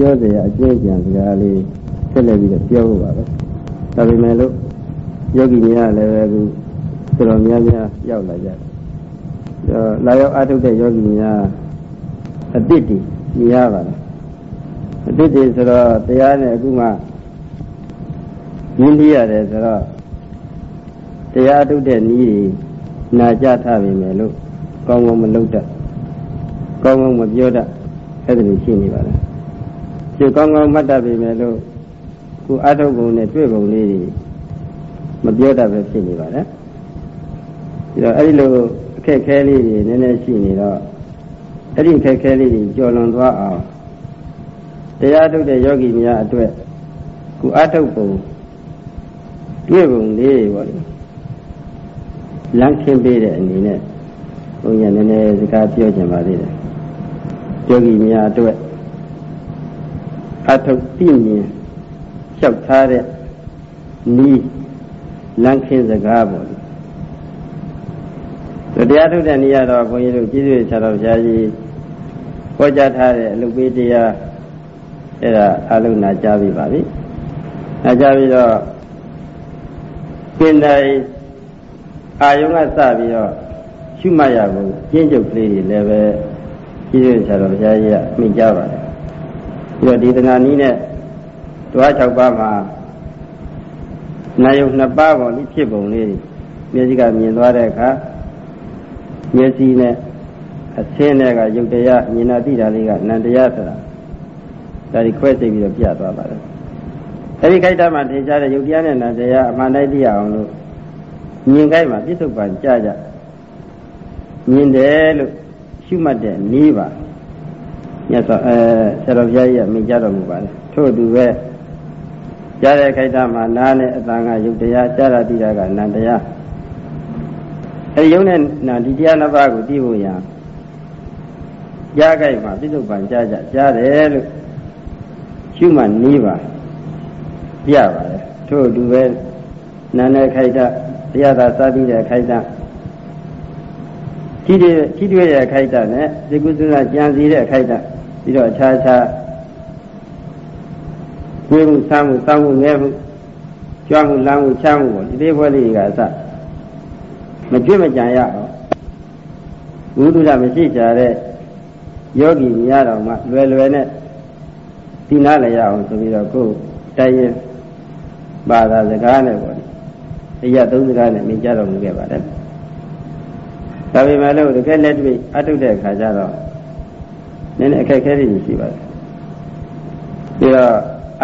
ပြောเสียအကျဉ်းကြံစကားလေးဆက်လက်ပြီးတော့ပြောဖို့ပါပဲဒါပေမဲ့လို့ယောဂီများလည်းပဲအခုတော်တော်များများရောက်လာကြတယ်လာရောက်အထုတ်တဲ့ယောဂီများအတိတ်တည်မြင်ရပါလားအတိတ်တည်ဆိုတော့တရားနဲ့အခုမှရင်းနှီးရတယ်ဆိုတော့တရားထုတ်တဲ့နည်းနာကြထားပြီမယ်လို့ကောင်းကောင်းမလုပ်တတ်ကောင်းကောင်းမပြောတတ်အဲ့ဒါလိုရှိနေပါလား ဒီကောင်းကောင်းမှတ်တတ်ပြီမယ်လို့ခုအထုတ်ပုံနဲ့တွေ့ပုံလေးတွေမပြောတတ်ပဲဖြစ်နေပါလားဒါတော့အဲ့ဒီလိုအခက်ခဲလေးတွေနည်းနည်းရှိနေတော့အဲ့ဒီအခက်ခဲလေးတွေကျော်လွန်သွားအောင်တရားထုတ်တဲ့ယောဂီများအတွက်ခုအထုတ်ပုံတွေ့ပုံလေးပေါ့လေလမ်းခင်းပေးတဲ့အနေနဲ့ဘုန်းကြီးနည်းနည်းစကားပြောချင်ပါသေးတယ်ယောဂီများအတွက် အထုတ်သိမြင်လျှောက်ထားတဲ့နီးလမ်းခင်းစကားပေါ့လေတရားထုတ်တဲ့နေရာတော့ဘုန်းကြီးတို့ကျေးဇူးဆရာတော်ဘုရားကြီးဟောကြားထားတဲ့အလုပ်ပေးတရားအဲ့ဒါအလုံးနာကြားပြီပါပြီနာကြားပြီးတော့ပင်တိုင်းအာယုံကစပြီးတော့ရှုမှတ်ရဖို့ကျင့်ကြုတ်ကလေးတွေလည်းပဲကျေးဇူးဆရာတော်ဘုရားကြီးကမိကြပါတယ် ပြီးတော့ဒီသနာနည်းနဲ့တွား၆ပါးမှာနာယုံနှစ်ပါးပေါ်လိဖြစ်ပုံလေးမျက်စိကမြင်သွားတဲ့အခါမျက်စိနဲ့အဆင်းနဲ့ကယုတ်တရားမြင်နာသိတာလေးကနန္တရားဆိုတာဒါဒီခွဲသိပြီးတော့ပြသွားပါတယ်အဲဒီခိုက်တာမှာထင်ရှားတဲ့ယုတ်တရားနဲ့နန္တရားအမှန်တိုင်းသိရအောင်လို့မြင်ခိုက်မှာပြစ္ဆုတ်ပံကြကြမြင်တယ်လို့ရှုမှတ်တဲ့နေပါ မြတ်စွာအဲဆရာတော်ဘုရားကြီးကမြင်ကြတော်မူပါတယ်ထို့အတူပဲကြားတဲ့ခိုက်တာမှာနားနဲ့အတန်ကယုတ်တရားကြားရတိတာကနန္တရားအဲဒီယုံနဲ့နာဒီတရားနှစ်ပါးကိုသိဖို့ရကြားခိုက်မှာပြစ္ဆုတ်ပံကြားကြကြားတယ်လို့ရှုမှတ်နေပါပြပါတယ်ထို့အတူပဲနာနဲ့ခိုက်တာတရားသာစသည်တဲ့ခိုက်တာထိတွေ့ထိတွေ့တဲ့ခိုက်တာနဲ့ဒီကုသလကြံစည်တဲ့ခိုက်တာ ပြီးတော့အခြားခြားဝိမှုဆမ်းမှုစောင်းမှုငဲမှုကြွမှုလမ်းမှုချမ်းမှုပေါ့ဒီလေးဘွဲလေးကအစမကြွမကြံရအောင်ဘုဒ္ဓမရှိကြတဲ့ယောဂီများတော်မှလွယ်လွယ်နဲ့သိနာလည်းရအောင်ဆိုပြီးတော့ကိုယ်တိုင်ရင်ဘာသာစကားနဲ့ပေါ့ဒီအရာသုံးစကားနဲ့မြင်ကြတော်မူခဲ့ပါတယ်ဒါပေမဲ့လို့တကယ်လက်တွေ့အထုတ်တဲ့အခါကျတော့ နည်းနည်းအခက်အခဲတွေရှိပါတယ်ပြီးတော့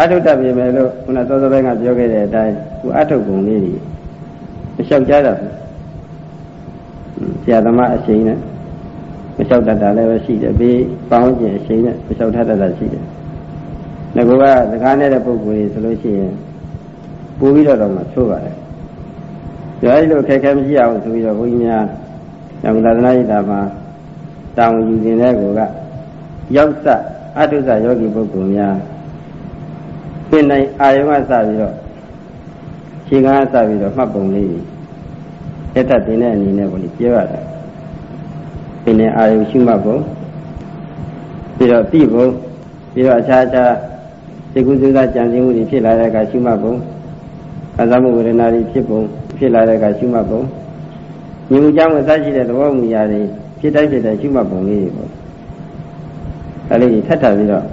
အထုတ်တတ်ပြီမဲ့လို့ခုနစောစောပိုင်းကပြောခဲ့တဲ့အတိုင်းခုအထုတ်ပုံလေးကြီးမလျှောက်ကြတော့ဘူးဆရာသမားအချိန်နဲ့မလျှောက်တတ်တာလည်းပဲရှိတယ်ပြီးပေါင်းကျင်အချိန်နဲ့မလျှောက်တတ်တာရှိတယ်ငါကစကားနဲ့တဲ့ပုံကိုယ်ကြီးဆိုလို့ရှိရင်ပို့ပြီးတော့တော့မှသိုးပါတယ်။ဒါအဲဒီလိုခက်ခဲမရှိအောင်ဆိုပြီးတော့ဘုန်းကြီးများညမသာသနာ့ဣတာမှာတောင်းယူခြင်းတဲ့ကိုက ရောက်စအတုဇယောဂီပုဂ္ဂိုလ်များပြင်နိုင်အာယုံကစပြီးတော့ခြေကစပြီးတော့မှတ်ပုံလေးတက်တတ်တဲ့အနေနဲ့ဘုန်းကြီးပြောရတယ်။ပြင်နေအာယုံရှိမှတ်ပုံပြီးတော့တိပုံပြီးတော့အခြားအခြားစေကုသကကြံစည်မှုတွေဖြစ်လာတဲ့အခါရှိမှတ်ပုံခံစားမှုဝေဒနာတွေဖြစ်ပုံဖြစ်လာတဲ့အခါရှိမှတ်ပုံမြင်မှုကြောင့်အစရှိတဲ့သဘောမူရာတွေဖြစ်တိုင်းဖြစ်တိုင်းရှိမှတ်ပုံလေးတွေပေါ့ အဲလေးကြီးထပ်ထပ်ပြီးတော့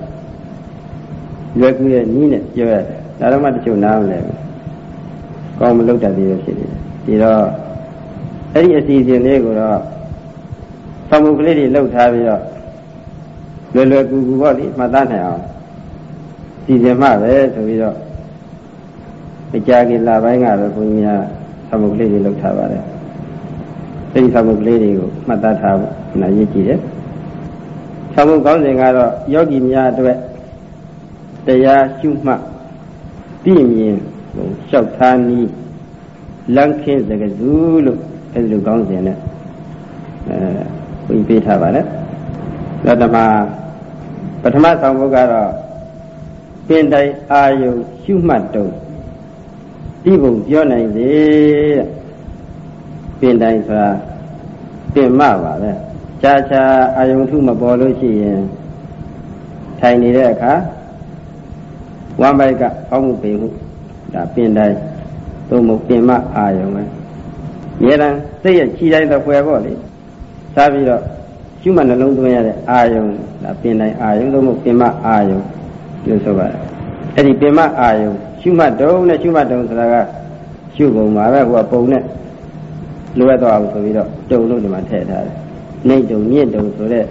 ရွယ်ကူရဲ့နီးနဲ့ပြောရတယ်ဒါတော့မှတချို့နားမလဲဘူးကောင်းမလုပ်တတ်သေးပဲဖြစ်နေတယ်ဒီတော့အဲ့ဒီအစီအစဉ်လေးကိုတော့သမှုကလေးတွေလှုပ်ထားပြီးတော့လွယ်လွယ်ကူကူပေါ့လေမှတ်သားနိုင်အောင်စီစဉ်မှပဲဆိုပြီးတော့မကြခင်လာပိုင်းကတော့ဘုန်းကြီးများသမှုကလေးတွေလှုပ်ထားပါတယ်အဲဒီသမှုကလေးတွေကိုမှတ်သားထားဖို့နာရည်ကြည့်တယ် သမှုကောင်းစဉ်ကတော့ယောဂီများအတွက်တရားရှုမှတ်သိမြင်လျှောက်ထားနည်းလန့်ခင်းစကားစုလို့အဲဒီလိုကောင်းစဉ်နဲ့အဲဘုန်းကြီးပေးထားပါတယ်ဒါတမပထမဆောင်ဘုတ်ကတော့ပင်တိုင်အာယုရှုမှတ်တုံဒီဘုံပြောနိုင်စေပင်တိုင်ဆိုတာပင်မပါပဲ ခြားခြားအာယုထုမပေါ်လို့ရှိရင်ထိုင်နေတဲ့အခါဝမ်းပိုက်ကအောက်မှုပေမှုဒါပင်တိုင်းသို့မဟုတ်ပင်မအာယုံပဲမြေတမ်းစိတ်ရဲ့ခြိတိုင်းတော့ဖွယ်ပေါ့လေစားပြီးတော့ရှုမှတ်နှလုံးသွင်းရတဲ့အာယုံဒါပင်တိုင်းအာယုံသို့မဟုတ်ပင်မအာယုံလို့ဆိုပါတယ်အဲ့ဒီပင်မအာယုံရှုမှတ်တုံးနဲ့ရှုမှတ်တုံးဆိုတာကရှုပုံပါပဲဟိုကပုံနဲ့လိုရတော့အောင်ဆိုပြီးတော့တုံလို့ဒီမှာထည့်ထားတယ် နေတုံမြင့်တုံဆိုတဲ့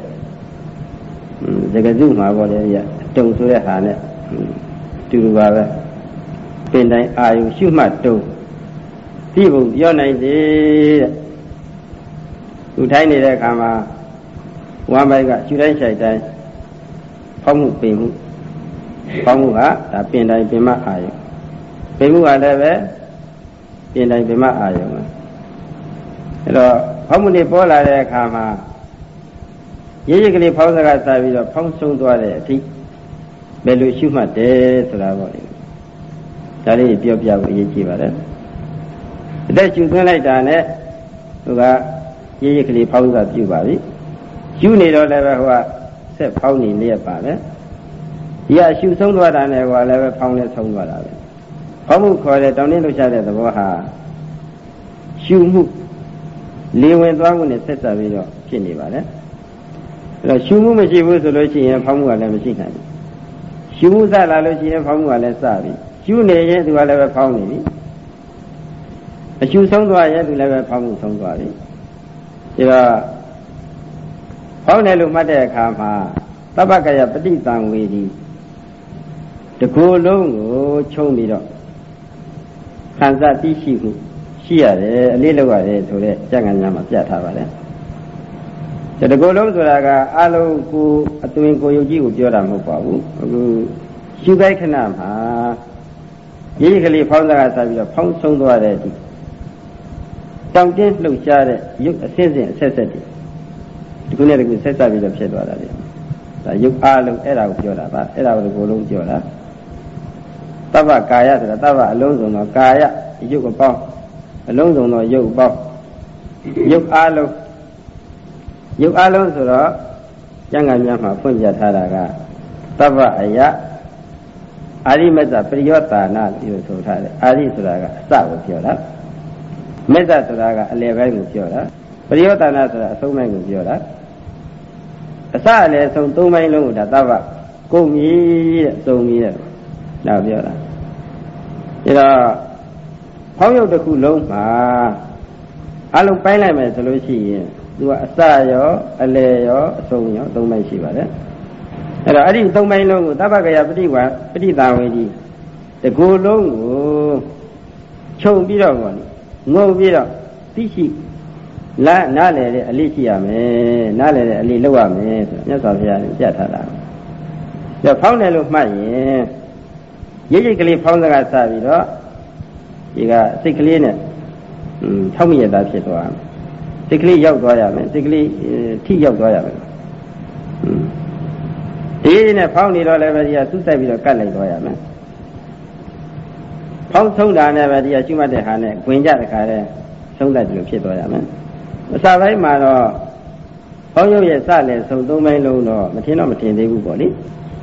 သကစုမှာပေါ့လေရတုံဆိုတဲ့ဟာနဲ့တူတူပါပဲပင်တိုင်းအာယုရှုမှတ်တုံဒီဘုံပြောနိုင်စေတဲ့သူထိုင်းနေတဲ့အခါမှာဝမ်းပိုက်ကရှုတိုင်းဆိုင်တိုင်းဖောက်မှုပင်မှုဖောက်မှုကဒါပင်တိုင်းပင်မအာယုပင်မှုကလည်းပဲပြင်တိုင်းပြမအာယုံပဲအဲ့တော့ ဖောက်မှုတွေပေါ်လာတဲ့အခါမှာရိပ်ရိပ်ကလေးဖောင်းစကားစပြီးတော့ဖောင်းဆုံးသွားတဲ့အထိဘယ်လိုရှုမှတ်တယ်ဆိုတာပေါ့လေဒါလေးပြောပြဖို့အရေးကြီးပါတယ်အသက်ရှုသွင်းလိုက်တာနဲ့သူကရိပ်ရိပ်ကလေးဖောင်းစကားပြုပါပြီရှုနေတော့လည်းပဲဟိုကဆက်ဖောင်းနေလျက်ပါပဲဒီကရှုဆုံးသွားတာနဲ့ဟိုကလည်းပဲဖောင်းလဲဆုံးသွားတာပဲဖောက်မှုခေါ်တဲ့တောင်းတင်းလှုပ်ရှားတဲ့သဘောဟာရှုမှု လေဝင်သွားမှုနဲ့ဆက်စပ်ပြီးတော့ဖြစ်နေပါတယ်အဲ့တော့ရှုမှုမရှိဘူးဆိုလို့ရှိရင်ဖောက်မှုကလည်းမရှိနိုင်ဘူးရှုမှုစလာလို့ရှိရင်ဖောက်မှုကလည်းစပြီရှုနေရင်သူကလည်းပဲဖောက်နေပြီအရှုဆုံးသွားရင်သူလည်းပဲဖောက်မှုဆုံးသွားပြီဒါတော့ဖောက်တယ်လို့မှတ်တဲ့အခါမှာသဗ္ဗကယပฏิသံဝေဒီတကူလုံးကိုခြုံပြီးတော့ခံစားသိရှိမှု ရှိရတယ်အလေးလောက်ရတယ်ဆိုတော့ကျန်ကညာမှာပြတ်ထားပါတယ်ဒီတကူလုံးဆိုတာကအလုံးကိုအသွင်ကိုယုတ်ကြီးကိုပြောတာမဟုတ်ပါဘူးအခုရှုခိုက်ခဏမှာရိပ်ကလေးဖောင်းသားကစားပြီးတော့ဖောင်းဆုံးသွားတဲ့ဒီတောင်တင်းလှုပ်ရှားတဲ့ရုပ်အစစ်စစ်အဆက်ဆက်တွေဒီခုနဲ့ဒီခုဆက်ဆက်ပြီးတော့ဖြစ်သွားတာလေဒါရုပ်အားလုံးအဲ့ဒါကိုပြောတာပါအဲ့ဒါကိုဒီကိုလုံးပြောတာတဗ္ဗကာယဆိုတာတဗ္ဗအလုံးစုံသောကာယရုပ်အပေါင်း အလုံးစုံသောရုပ်အပေါင်းရုပ်အားလုံးရုပ်အားလုံးဆိုတော့ကျမ်းဂန်များမှာဖွင့်ပြထားတာကတဗ္ဗအယအာရိမဇ္ဇပရိယောတာနာလို့ဆိုထားတယ်အာရိဆိုတာကအစကိုပြောတာမဇ္ဇဆိုတာကအလယ်ပိုင်းကိုပြောတာပရိယောတာနာဆိုတာအဆုံးပိုင်းကိုပြောတာအစအလယ်ဆုံးသုံးပိုင်းလုံးကိုဒါတဗ္ဗကုန်ပြီတဲ့သုံးပြီတဲ့ဒါပြောတာဒါတော့ ဖောင်းရုပ်တစ်ခုလုံးမှာအလုံးပိုင်းလိုက်မယ်ဆိုလို့ရှိရင်သူကအစရောအလယ်ရောအဆုံးရောသုံးပိုင်းရှိပါတယ်အဲ့တော့အဲ့ဒီသုံးပိုင်းလုံးကိုတပ္ပကယပฏิဝါပฏิတာဝေကြီးတကူလုံးကိုခြုံပြီးတော့ပေါ့ငုံပြီးတော့သိရှိလာနားလေတဲ့အလေးရှိရမယ်နားလေတဲ့အလေးလောက်ရမယ်ဆိုမြတ်စွာဘုရားကပြထားတာဒါဖောင်းတယ်လို့မှတ်ရင်ရိပ်ရိပ်ကလေးဖောင်းစကားစပြီးတော့ ဒီကစိတ်ကလေးနဲ့ထောက်မိရတာဖြစ်သွားစိတ်ကလေးရောက်သွားရမယ်စိတ်ကလေးထိရောက်သွားရမယ်ဒီနဲ့ဖောင်းနေတော့လည်းပဲဒီကသူ့ဆိုင်ပြီးတော့ကတ်လိုက်သွားရမယ်ဖောင်းဆုံးတာနဲ့ပဲဒီကရှုမှတ်တဲ့ဟာနဲ့ဝင်ကြတဲ့ခါလဲဆုံးတတ်တယ်လို့ဖြစ်သွားရမယ်အစပိုင်းမှာတော့ဖောင်းရုပ်ရဲ့စလည်းဆုံးသုံးပိုင်းလုံးတော့မထင်တော့မထင်သေးဘူးပေါ့လေ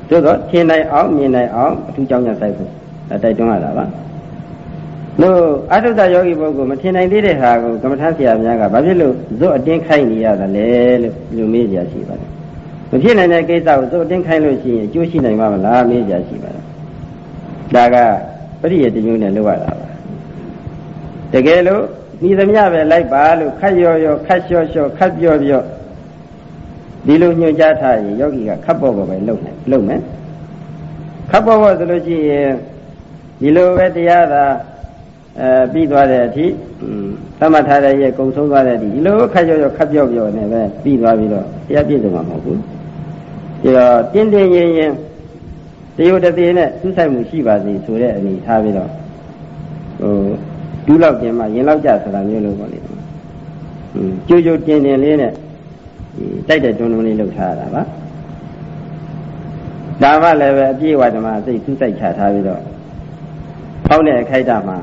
သို့တော့ထင်နိုင်အောင်မြင်နိုင်အောင်အထူးကြောင့်ညာဆိုင်ဖို့တိုက်တွန်းရတာပါ လို့အထုတ္တယောဂီပုဂ္ဂိုလ်မထင်နိုင်သေးတဲ့ဟာကိုကမ္မထဆရာများကဘာဖြစ်လို့ဇွတ်အတင်းခိုင်းနေရသလဲလို့လူမေးကြရှိပါတယ်မဖြစ်နိုင်တဲ့ကိစ္စကိုဇွတ်အတင်းခိုင်းလို့ရှိရင်အကျိုးရှိနိုင်မှာမလားမေးကြရှိပါတယ်ဒါကပရိယတမျိုးနဲ့လောက်ရတာပါတကယ်လို့ဤသမျှပဲလိုက်ပါလို့ခတ်ရော်ရော်ခတ်လျှော့လျှော့ခတ်ပြော့ပြော့ဒီလိုညွှန်ကြားထားရင်ယောဂီကခတ်ပေါ်ပေါ်ပဲလုပ်နိုင်လုပ်မယ်ခတ်ပေါ်ပေါ်ဆိုလို့ရှိရင်ဒီလိုပဲတရားသာ အဲပြီးသွားတဲ့အထိသတ်မှတ်ထားတဲ့ရဲ့ကုံဆုံးသွားတဲ့အထိဒီလိုခတ်ကြောကြောခတ်ပြော့ပြော့နဲ့ပဲပြီးသွားပြီးတော့တရားပြည့်စုံမှာမဟုတ်ဘူးဒါတော့တင်းတင်းရင်ရင်တယုတ်တသေးနဲ့သူ့ဆိုင်မှုရှိပါစေဆိုတဲ့အနေထားပြီးတော့ဟိုဒူးလောက်ပြင်မှရင်လောက်ကြဆိုတာမျိုးလို့ပေါ့လေကြိုးကြိုးတင်းတင်းလေးနဲ့တိုက်တဲ့တွန်းတွန်းလေးလုပ်ထားရတာပါဒါမှလည်းပဲအပြည့်ဝဓမ္မစိတ်သူ့ဆိုင်ချထားပြီးတော့ဖောင်းတဲ့အခိုက်အတန့်မှာ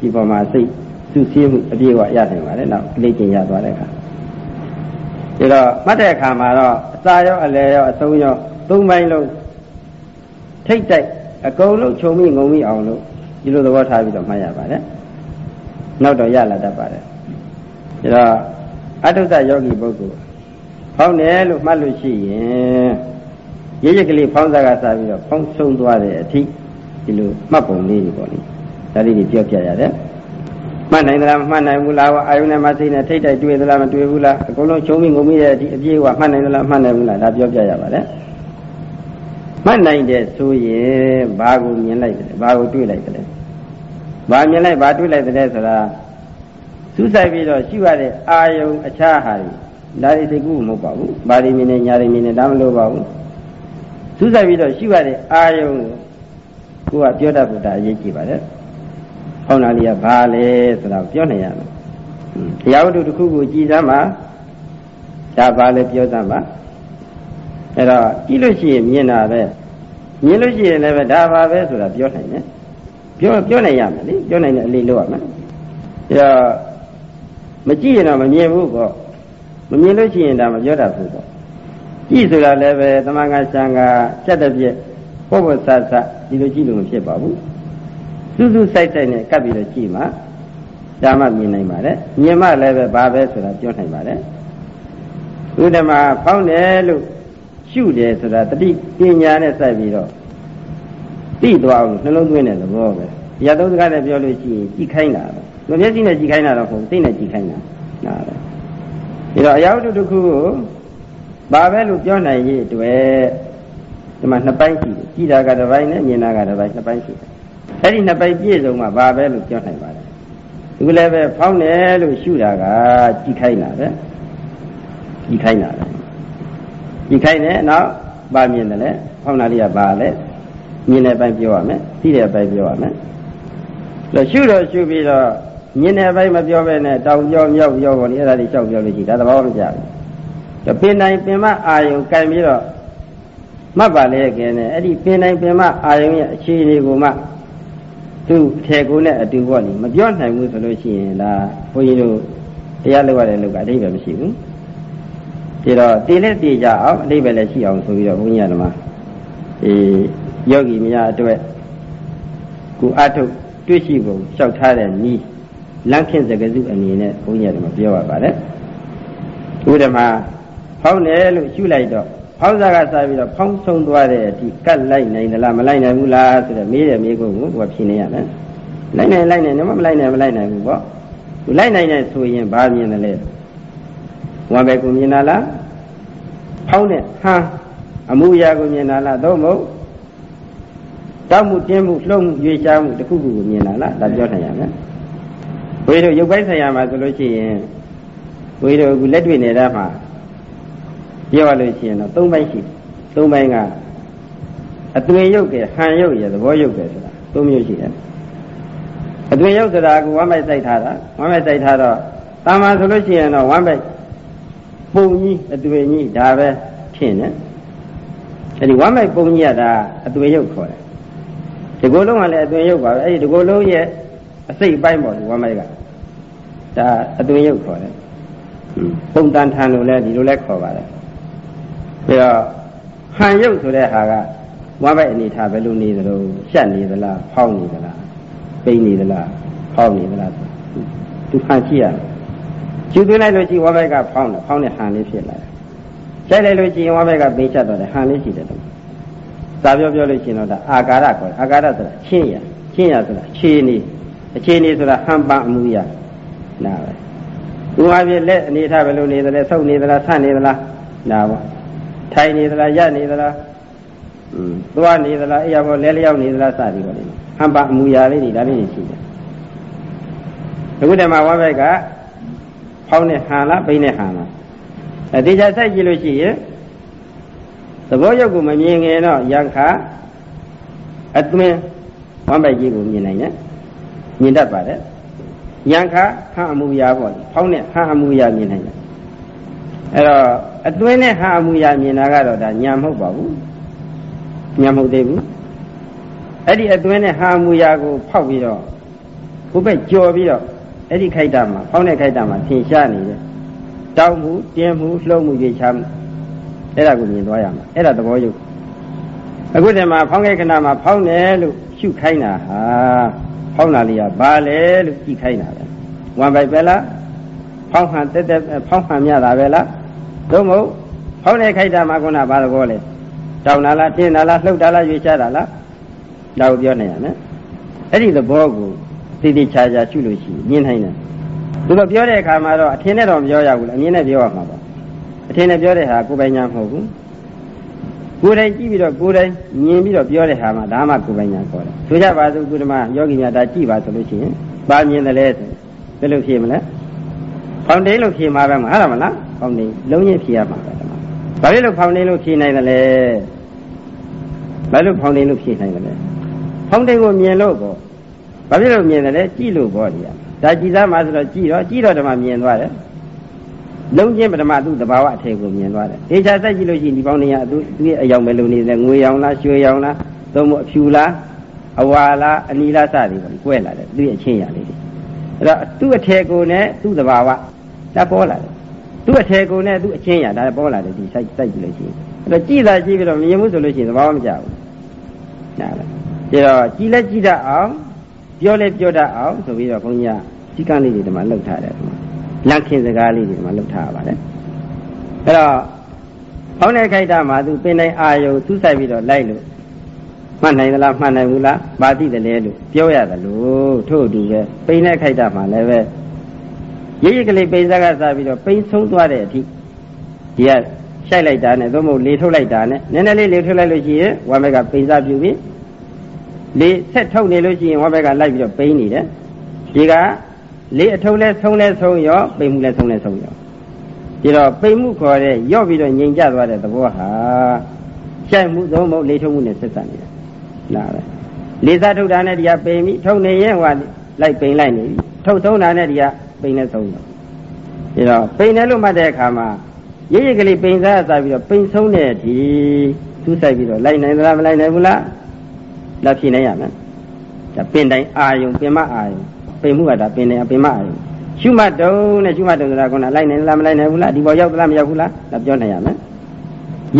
ဒီပေါ်မှာစိတ်သူစည်းမှုအပြည့်အဝရနိုင်ပါတယ်နောက်အလေးကျင်ရသွားတဲ့အခါဒါတော့မှတ်တဲ့အခါမှာတော့အစာရောအလယ်ရောအဆုံးရောသုံးပိုင်းလုံးထိတ်တိုက်အကုန်လုံးခြုံမိငုံမိအောင်လို့ဒီလိုသဘောထားပြီးတော့မှတ်ရပါတယ်နောက်တော့ရလာတတ်ပါတယ်ဒါတော့အတုတ္တယောဂီပုဂ္ဂိုလ်ဖောင်းတယ်လို့မှတ်လို့ရှိရင်ရရကလေးဖောင်းစားကစားပြီးတော့ဖောင်းဆုံးသွားတဲ့အထိဒီလိုမှတ်ပုံလေးတွေပေါ့လေ ဒါလေးတွေပြောပြရတယ်မှတ်နိုင်သလားမမှတ်နိုင်ဘူးလားအာယုန်နဲ့မသိနဲ့ထိတ်တိုက်တွေ့သလားမတွေ့ဘူးလားအကုန်လုံးချုံမိငုံမိတဲ့အထိအပြည့်ကမှတ်နိုင်သလားမှတ်နိုင်ဘူးလားဒါပြောပြရပါတယ်မှတ်နိုင်တယ်ဆိုရင်ဘာကိုမြင်လိုက်တယ်ဘာကိုတွေ့လိုက်တယ်ဘာမြင်လိုက်ဘာတွေ့လိုက်တယ်ဆိုတာစူးစိုက်ပြီးတော့ရှိရတဲ့အာယုံအခြားဟာတွေဒါတွေသိကူမဟုတ်ပါဘူးဘာတွေမြင်နေညာတွေမြင်နေဒါမလို့ပါဘူးစူးစိုက်ပြီးတော့ရှိရတဲ့အာယုံကိုကပြောတတ်ဖို့ဒါအရေးကြီးပါတယ် ဟောင်းလာလေးကဘာလဲဆိုတာပြောနိုင်ရမယ်တရားဝတ္ထုတစ်ခုကိုကြည်စမ်းပါဒါဘာလဲပြောစမ်းပါအဲ့တော့ကြည့်လို့ရှိရင်မြင်တာပဲမြင်လို့ရှိရင်လည်းပဲဒါပါပဲဆိုတာပြောနိုင်တယ်ပြောပြောနိုင်ရမယ်လေပြောနိုင်တဲ့အလေးလို့ရမယ်အဲ့တော့မကြည့်ရင်တော့မမြင်ဘူးပေါ့မမြင်လို့ရှိရင်ဒါမပြောတတ်ဘူးပေါ့ကြည့်ဆိုတာလည်းပဲသမန်ကရှံကစက်တဲ့ပြက်ပေါ့ပေါ့ဆဆဒီလိုကြည့်လို့မဖြစ်ပါဘူး စူးစူးဆိုင်ဆိုင်နဲ့ကပ်ပြီးတော့ကြည့်မှဒါမှမြင်နိုင်ပါတယ်မြင်မှလည်းပဲဘာပဲဆိုတာပြောနိုင်ပါတယ်ဥဒ္ဓမဖောင်းတယ်လို့ရှုတယ်ဆိုတာတတိပညာနဲ့စိုက်ပြီးတော့သိသွားအောင်နှလုံးသွင်းတဲ့သဘောပဲရသုံးစကားနဲ့ပြောလို့ရှိရင်ကြည်ခိုင်းတာပဲမမျက်စိနဲ့ကြည်ခိုင်းတာတော့မဟုတ်သိနဲ့ကြည်ခိုင်းတာနားပဲဒါတော့အရာဝတ္ထုတစ်ခုကိုဘာပဲလို့ပြောနိုင်ရဲ့အတွက်ဒီမှာနှစ်ပိုင်းရှိတယ်ကြည်တာကတစ်ပိုင်းနဲ့မြင်တာကတစ်ပိုင်းနှစ်ပိုင်းရှိတယ် အဲ့ဒီနှစ်ပိုင်းပြည့်စုံမှဘာပဲလို့ပြောနိုင်ပါတယ်ဒီလည်းပဲဖောင်းတယ်လို့ရှုတာကကြည်ခိုင်းတာပဲကြည်ခိုင်းတာပဲကြည်ခိုင်းတယ်နောက်ဗာမြင်တယ်လေဖောင်းတာလေးကဘာလဲမြင်တဲ့ပိုင်းပြောရမယ်သိတဲ့ပိုင်းပြောရမယ်လို့ရှုတော့ရှုပြီးတော့မြင်တဲ့ပိုင်းမပြောဘဲနဲ့တောင်ပြောမြောက်ပြောပေါ်နေအဲ့ဒါတွေလျှောက်ပြောလို့ရှိဒါသဘောမကျဘူးပင်တိုင်းပင်မအာယုံကင်ပြီးတော့မှတ်ပါလေကဲနဲ့အဲ့ဒီပင်တိုင်းပင်မအာယုံရဲ့အခြေအနေကိုမှ သူ့ထေကိုနဲ့အတူပေါ့လေမပြောနိုင်ဘူးဆိုလို့ရှိရင်ဒါဘုန်းကြီးတို့တရားလုပ်ရတဲ့လူကအတိပ္ပယ်မရှိဘူးဒီတော့တည်လက်တည်ကြအောင်အတိပ္ပယ်လည်းရှိအောင်ဆိုပြီးတော့ဘုန်းကြီးကဓမ္မအေးယောဂီများအတွက်ကိုအထုတ်တွေ့ရှိပုံလျှောက်ထားတဲ့နီးလမ်းခင်းစကားစုအနေနဲ့ဘုန်းကြီးကဓမ္မပြောရပါတယ်ဥဒ္ဓမှာဖောင်းတယ်လို့ရှုလိုက်တော့ ဖောင်းစားကစားပြီးတော့ဖောင်းဆုံးသွားတဲ့အထိကတ်လိုက်နိုင်သလားမလိုက်နိုင်ဘူးလားဆိုတော့မေးတယ်မေးဖို့ကိုကိုယ်ဖြေနေရမယ်လိုက်နိုင်လိုက်နိုင်မမလိုက်နိုင်မလိုက်နိုင်ဘူးပေါ့သူလိုက်နိုင်တယ်ဆိုရင်ဘာမြင်တယ်လဲဝါပဲကိုမြင်တာလားဖောင်းတဲ့ဟမ်အမှုရာကိုမြင်တာလားသို့မဟုတ်တောက်မှုတင်းမှုလှုပ်မှုရွေရှားမှုတစ်ခုခုကိုမြင်တာလားဒါပြောနိုင်ရမယ်ဘုရားတို့ရုပ်ပိုင်းဆိုင်ရာမှာဆိုလို့ရှိရင်ဘုရားတို့ကလက်တွေ့နေတာမှာ ပြောရလို့ရှိရင်တော့၃ပိုင်းရှိ၃ပိုင်းကအသွင်ရုပ်ကဟန်ရုပ်ရသဘောရုပ်ပဲဆိုတာ၃မျိုးရှိတယ်အသွင်ရုပ်ဆိုတာကဝမ်းမိုက်စိုက်ထားတာဝမ်းမိုက်စိုက်ထားတော့တာမန်ဆိုလို့ရှိရင်တော့ဝမ်းမိုက်ပုံကြီးအသွင်ကြီးဒါပဲဖြစ်နေအဲဒီဝမ်းမိုက်ပုံကြီးကဒါအသွင်ရုပ်ခေါ်တယ်ဒီကိုယ်လုံးကလည်းအသွင်ရုပ်ပါပဲအဲဒီဒီကိုယ်လုံးရဲ့အစိတ်ပိုင်းပေါ့ဒီဝမ်းမိုက်ကဒါအသွင်ရုပ်ခေါ်တယ်ပုံတန်ထန်လို့လည်းဒီလိုလည်းခေါ်ပါတယ် ပြီးတော့ဟန်ရုပ်ဆိုတဲ့ဟာကဝမ်းမိုက်အနေထားဘယ်လိုနေသလဲရှက်နေသလားဖောင်းနေသလားပိန်နေသလားဖောင်းနေသလားသူဟန်ကြည့်ရတယ်ကျူသွင်းလိုက်လို့ကြည့်ဝမ်းမိုက်ကဖောင်းတယ်ဖောင်းတဲ့ဟန်လေးဖြစ်လာတယ်ကြိုက်လိုက်လို့ကြည့်ဝမ်းမိုက်ကပိန်ချက်တော့တယ်ဟန်လေးရှိတယ်တော့စာပြောပြောလို့ရှိရင်တော့ဒါအာကာရခေါ်တယ်အာကာရဆိုတာချင်းရချင်းရဆိုတာခြေနေအခြေအနေဆိုတာဟန်ပန်အမှုရနာပဲသူအပြည့်လက်အနေထားဘယ်လိုနေသလဲဆုပ်နေသလားဆန့်နေသလားနာပေါ့ ထိုင်နေသလားရနေသလားอืมသွားနေသလားအဲ့ရဘောလဲလျောက်နေသလားစသည်ပေါ့လေဟန်ပန်အမှုရလေးတွေဒါလေးတွေရှိတယ်အခုတည်းမှာဝမ်းဘက်ကဖောင်းနဲ့ဟန်လားပိန်းနဲ့ဟန်လားအဲတေချာစိုက်ကြည့်လို့ရှိရင်သဘောရုပ်ကိုမမြင်ခင်တော့ယံခအသွင်ဝမ်းပိုက်ကြီးကိုမြင်နိုင်တယ်မြင်တတ်ပါတယ်ယံခဟန်အမူအရာပေါ့လေဖောင်းနဲ့ဟန်အမူအရာမြင်နိုင်တယ်အဲ့တော့ အတွင်းနဲ့ဟန်အမူအရာမြင်တာကတော့ဒါညာမဟုတ်ပါဘူးညာမဟုတ်သေးဘူးအဲ့ဒီအတွင်းနဲ့ဟန်အမူအရာကိုဖောက်ပြီးတော့ဘုဘက်ကြော်ပြီးတော့အဲ့ဒီခိုက်တာမှာဖောင်းတဲ့ခိုက်တာမှာထင်ရှားနေတယ်တောက်မှုတင်းမှုလှုပ်မှုရိတ်ချမှုအဲ့ဒါကိုမြင်သွားရမှာအဲ့ဒါသဘောယုတ်အခုတည်းမှာဖောင်းခဲ့ခဏမှာဖောင်းတယ်လို့ရှုခိုင်းတာဟာဖောင်းတာလေးကဘာလဲလို့ကြည့်ခိုင်းတာပဲဝမ်ပိုက်ပဲလားဖောင်းဟန်တက်တက်ဖောင်းဟန်မြတာပဲလား သို့မဟုတ်ဖောင်းတဲ့ခိုက်တာမှာခုနဘာသဘောလဲတောင်းတာလားတင်းတာလားလှုပ်တာလားရွေ့ချတာလားဒါကိုပြောနေရမယ်အဲ့ဒီသဘောကိုသိသိချာချာရှုလို့ရှိရင်မြင်နိုင်တယ်သူတို့ပြောတဲ့အခါမှာတော့အထင်နဲ့တော့မပြောရဘူးလားအမြင်နဲ့ပြောရမှာပေါ့အထင်နဲ့ပြောတဲ့ဟာကိုယ်ပိုင်ညာမဟုတ်ဘူးကိုယ်တိုင်ကြည့်ပြီးတော့ကိုယ်တိုင်မြင်ပြီးတော့ပြောတဲ့ဟာမှာဒါမှကိုယ်ပိုင်ညာခေါ်တယ်ဆိုကြပါစို့ကုဓမယောဂီများဒါကြည့်ပါဆိုလို့ရှိရင်ပါမြင်တယ်လဲဆိုဘယ်လိုဖြေမလဲဖောင်တိန်လို့ဖြေမှာပဲမဟုတ်လားမလား ဖောင်တိန်လုံးချင်းဖြေရမှာပဲဘာဖြစ်လို့ဖောင်တိန်လို့ဖြေနိုင်တယ်လဲဘာလို့ဖောင်တိန်လို့ဖြေနိုင်တယ်လဲဖောင်တိန်ကိုမြင်လို့ပေါ့ဘာဖြစ်လို့မြင်တယ်လဲကြည့်လို့ပေါ့ဒီကဒါကြည်သားမှာဆိုတော့ကြည်တော့ကြည်တော့ဓမ္မမြင်သွားတယ်လုံးချင်းပထမသူ့တဘာဝအထည်ကိုမြင်သွားတယ်။ဒေချာစိုက်ကြည့်လို့ရှိရင်ဒီပေါင်းနေရသူသူ့ရဲ့အယောင်ပဲလုံနေတယ်ငွေရောင်လားရွှေရောင်လားသို့မဟုတ်အဖြူလားအဝါလားအနီလားစသည်ပေါ့ကွဲလာတယ်သူ့ရဲ့အချင်းရလေးတွေ။အဲ့တော့သူ့အထည်ကိုနဲ့သူ့တဘာဝဒါပေါ်လာတယ်။ သူ့အထည်ကိုနဲ့သူ့အချင်းရဒါပေါ်လာတယ်ဒီစိုက်စိုက်ကြည့်လို့ရှိရင်အဲ့တော့ကြည်သာကြည့်ပြီးတော့မြင်မှုဆိုလို့ရှိရင်တဘာဝမကြဘူး။နားလား။ဒါတော့ကြည်လက်ကြည့်တတ်အောင်ပြောလဲပြောတတ်အောင်ဆိုပြီးတော့ဘုန်းကြီးကစီကံလေးတွေဒီမှာလှုပ်ထားတယ်ဒီမှာလက်ခင်စကားလေးတွေဒီမှာလှုပ်ထားရပါတယ်အဲ့တော့ဖောင်းတဲ့ခိုက်တာမှာသူပင်တိုင်းအာယုသူ့ဆိုင်ပြီးတော့လိုက်လို့မှတ်နိုင်သလားမှတ်နိုင်ဘူးလားဘာသိတယ်လဲလို့ပြောရတယ်လို့ထို့အတူပဲပိန်တဲ့ခိုက်တာမှာလည်းပဲ ရိပ်ရိပ်ကလေးပိန်စားကစားပြီးတော့ပိန်ဆုံးသွားတဲ့အထိဒီကရှိုက်လိုက်တာနဲ့သို့မဟုတ်လေထုတ်လိုက်တာနဲ့နည်းနည်းလေးလေထုတ်လိုက်လို့ရှိရင်ဝမ်းဘက်ကပိန်စားပြုပြီးလေဆက်ထုတ်နေလို့ရှိရင်ဝမ်းဘက်ကလိုက်ပြီးတော့ပိန်နေတယ်ဒီကလေးအထုံးလဲဆုံးလဲဆုံးရောပိန်မှုလဲဆုံးလဲဆုံးရောဒီတော့ပိန်မှုခေါ်တဲ့ရော့ပြီးတော့ငြိမ်ကျသွားတဲ့သဘောဟာရှိုက်မှုသုံးဖို့လေးထုံးမှုနဲ့ဆက်ဆက်နေတယ်နားပဲလေးစားထုတ်တာနဲ့ဒီကပိန်ပြီထုတ်နေရင်ဟိုလိုက်ပိန်လိုက်နေပြီထုတ်ဆုံးတာနဲ့ဒီက ပိန်လဲဆုံးရောဒီတော့ပိန်တယ်လို့မှတ်တဲ့အခါမှာရိပ်ရိပ်ကလေးပိန်စားစားပြီးတော့ပိန်ဆုံးတဲ့ဒီသူ့ဆိုင်ပြီးတော့လိုက်နိုင်သလားမလိုက်နိုင်ဘူးလားလက်ဖြေနိုင်ရမယ်ဒါပင်တိုင်းအာယုံပင်မအာယုံပိန်မှုကဒါပင်နေပင်မအရင်ရှုမှတ်တုံးနဲ့ရှုမှတ်တုံးဆိုတာကလိုက်နိုင်လားမလိုက်နိုင်ဘူးလားဒီပေါ်ရောက်သလားမရောက်ဘူးလားဒါပြောနိုင်ရမယ်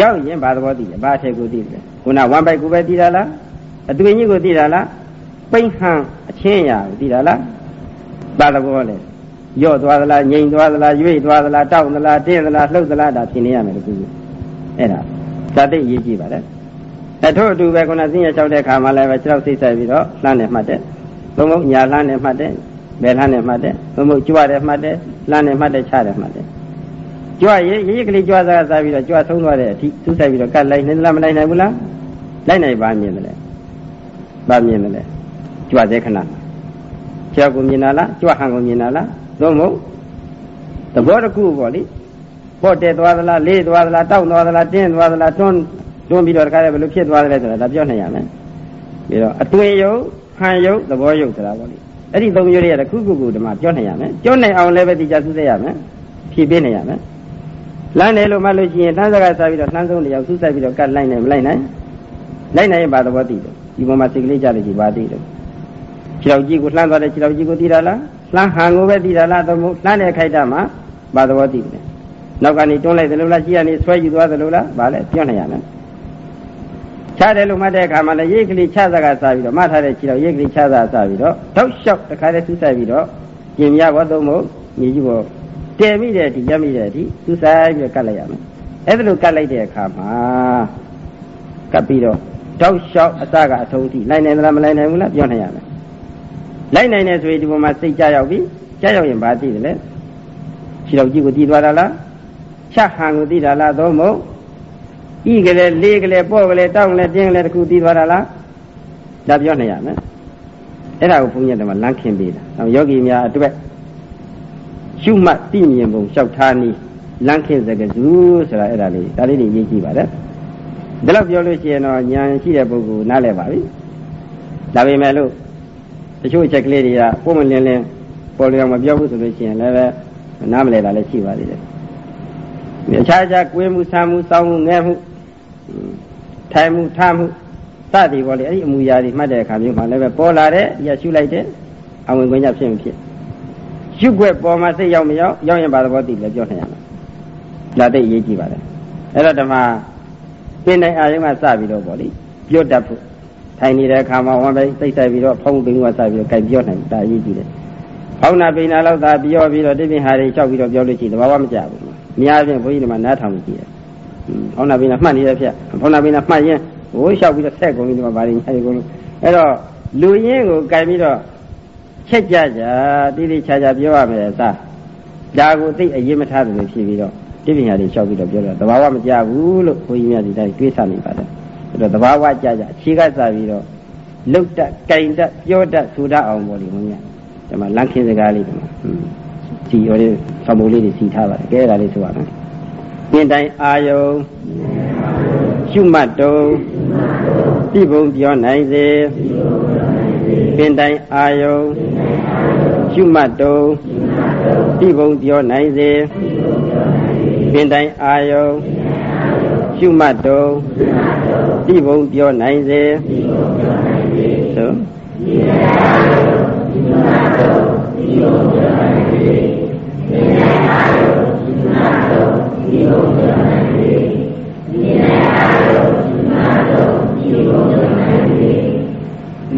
ရောက်ရင်ဘာသဘောသိလဲဘာအထည်ကိုသိတယ်ခုနဝမ်ပိုက်ကိုပဲသိတာလားအတွေ့အကြုံကိုသိတာလားပိန်ဟန်အချင်းရာကိုသိတာလားဘာသဘောလဲ ရော့သွားသလားငြိမ်သွားသလားရွေ့သွားသလားတောက်သလားတင်းသလားလှုပ်သလားဒါဖြစ်နေရမယ်လို့ပြောအဲ့ဒါသာသိရေးကြည့်ပါလေအထို့အတူပဲခုနစင်းရလျှောက်တဲ့ခါမှလည်းပဲခြေထောက်စိတ်ဆက်ပြီးတော့လှမ်းနေမှတ်တယ်သုံးဖို့ညာလှမ်းနဲ့မှတ်တယ်ဘယ်လှမ်းနဲ့မှတ်တယ်သုံးဖို့ကြွတယ်မှတ်တယ်လှမ်းနဲ့မှတ်တယ်ချတယ်မှတ်တယ်ကြွရေးရေးကလေးကြွစားစားပြီးတော့ကြွဆုံးသွားတဲ့အထိသူ့ဆိုင်ပြီးတော့ကတ်လိုက်နေလားမလိုက်နိုင်ဘူးလားလိုက်နိုင်ပါမြင်တယ်လေပါမြင်တယ်လေကြွတဲ့ခဏကြောက်ကိုမြင်တာလားကြွဟန်ကိုမြင်တာလား သို့မဟုတ်သဘောတစ်ခုပေါ့လေပေါ့တက်သွားသလားလေးသွားသလားတောက်သွားသလားတင်းသွားသလားတွန်းတွန်းပြီးတော့တခါတည်းဘယ်လိုဖြစ်သွားသလဲဆိုတာဒါပြောနိုင်ရမယ်ပြီးတော့အတွေ့ယုံခံယုတ်သဘောယုတ်ဆိုတာပေါ့လေအဲ့ဒီသုံးမျိုးတွေကတခုခုခုဒီမှာပြောနိုင်ရမယ်ပြောနိုင်အောင်လည်းပဲတရားစုစေရမယ်ဖြည့်ပေးနိုင်ရမယ်လမ်းတယ်လို့မှလို့ရှိရင်တန်းစကားစားပြီးတော့နှမ်းဆုံးတရားစုဆိုင်ပြီးတော့ကတ်လိုက်နိုင်မလိုက်နိုင်လိုက်နိုင်ရင်ဘာသဘောသိတယ်ဒီပေါ်မှာစိတ်ကလေးကြလို့ရှိပါသိတယ်ခြေတော်ကြီးကိုလှမ်းသွားတယ်ခြေတော်ကြီးကိုသိတာလား လှမ်းဟန်ကိုပဲသိတာလားသို့မဟုတ်လှမ်းတဲ့ခိုက်တာမှာဘာသဘောသိတယ်နောက်ကနေတွန်းလိုက်တယ်လို့လားရှိရနေဆွဲယူသွားတယ်လို့လားဗာလဲပြောနိုင်ရမယ်ချတယ်လို့မှတ်တဲ့အခါမှာလည်းရိတ်ကလေးချစကားစားပြီးတော့မှတ်ထားတဲ့ခြေတော့ရိတ်ကလေးချစားစားပြီးတော့တောက်လျှောက်တခါတည်းဆူးဆိုင်ပြီးတော့ကျင်မြဘောသုံးဖို့ညီကြီးဘောတည်မိတဲ့အထိရမိတဲ့အထိဆူးဆိုင်ပြီးကတ်လိုက်ရမယ်အဲ့ဒါလိုကတ်လိုက်တဲ့အခါမှာကတ်ပြီးတော့တောက်လျှောက်အစကအဆုံးထိလိုက်နိုင်သလားမလိုက်နိုင်ဘူးလားပြောနိုင်ရမယ် လိုက်နိုင်တယ်ဆိုရင်ဒီပေါ်မှာစိတ်ကြရောက်ပြီကြရောက်ရင်ဘာသိတယ်လဲခြေတော်ကြီးကိုတည်သွားတာလားချက်ဟန်ကိုတည်တာလားသို့မဟုတ်ဤကလေးလေးကလေးပေါ့ကလေးတောင်းကလေးတင်းကလေးတခုပြီးသွားတာလားဒါပြောနိုင်ရမယ်အဲ့ဒါကိုဘုန်းကြီးကလမ်းခင်ပေးတာ။ယောဂီများအတွက်ရှုမှတ်သိမြင်ပုံလျှောက်ထားနည်းလမ်းခင်စကစုဆိုတာအဲ့ဒါလေးဒါလေးတွေရေးကြည့်ပါလေ။ဒါတော့ပြောလို့ရှိရင်တော့ဉာဏ်ရှိတဲ့ပုဂ္ဂိုလ်နားလည်ပါပြီ။ဒါပေမဲ့လို့ တချို့အချက်ကလေးတွေကပုံမလင်းလင်းပေါ်လျောင်မပြောဘူးဆိုလို့ရှိရင်လည်းပဲနားမလည်တာလည်းရှိပါသေးတယ်။အခြားခြားကွေးမှုဆမ်းမှုစောင်းမှုငဲမှုထိုင်မှုထားမှုစသည်ပေါ့လေအဲ့ဒီအမူအရာတွေမှတ်တဲ့အခါမျိုးမှာလည်းပဲပေါ်လာတဲ့ရရှုလိုက်တဲ့အဝင်ခွင့်ရဖြစ်မဖြစ်ရှုွက်ပေါ်မှာစိတ်ရောက်မရောက်ရောက်ရင်ဘာသဘောသိလဲပြောနိုင်ရမယ်ဒါသိအရေးကြီးပါတယ်အဲ့တော့ဓမ္မပင်နိုင်အာရုံကစပြီးတော့ပေါ့လေပြောတတ်ဖို့ ထိုင်နေတဲ့အခါမှာဝမ်းပဲသိစိုက်ပြီးတော့ဖုံးပင်ကစားပြီးတော့ကြိုက်ပြောနိုင်ဒါအရေးကြီးတယ်။ဖောင်းနာပိနာလောက်သာပြောပြီးတော့တိပိဟာတွေလျှောက်ပြီးတော့ပြောလို့ရှိရင်တဘာဝမကြဘူး။အများဖြင့်ဘုန်းကြီးတွေမှာနားထောင်ကြည့်တယ်။ဖောင်းနာပိနာမှတ်နေတဲ့ဖြတ်ဖောင်းနာပိနာမှတ်ရင်ဟိုလျှောက်ပြီးတော့ဆက်ကုန်ပြီးဒီမှာဗာရင်းညာတွေကုန်လို့အဲ့တော့လူရင်းကိုကြိုက်ပြီးတော့ချက်ကြကြတိတိချာချာပြောရမယ်အစားဒါကိုသိအရေးမထားတယ်လို့ဖြစ်ပြီးတော့တိပိညာတွေလျှောက်ပြီးတော့ပြောတော့တဘာဝမကြဘူးလို့ဘုန်းကြီးများဒီတိုင်းတွေးဆနေပါတယ်အဲ့ တော့တဘာဝကြကြအခြေကစပြီးတော့လုတ်တတ်ကြိုင်တတ်ပြောတတ်ဆိုတတ်အောင်ပေါ့လေဘုန်းကြီးဒီမှာလန့်ခင်းစကားလေးဒီမှာစီရောလေးသမိုးလေးတွေစီထားပါတယ်ကဲအဲ့ဒါလေးဆိုရမယ်ပင်တိုင်းအာယုံရှုမှတ်တုံတိဘုံပြောနိုင်စေပင်တိုင်းအာယုံရှုမှတ်တုံတိဘုံပြောနိုင်စေပင်တိုင်းအာယုံ ရှုမှတ်တုံတိဘုံပြောနိုင်စေသို့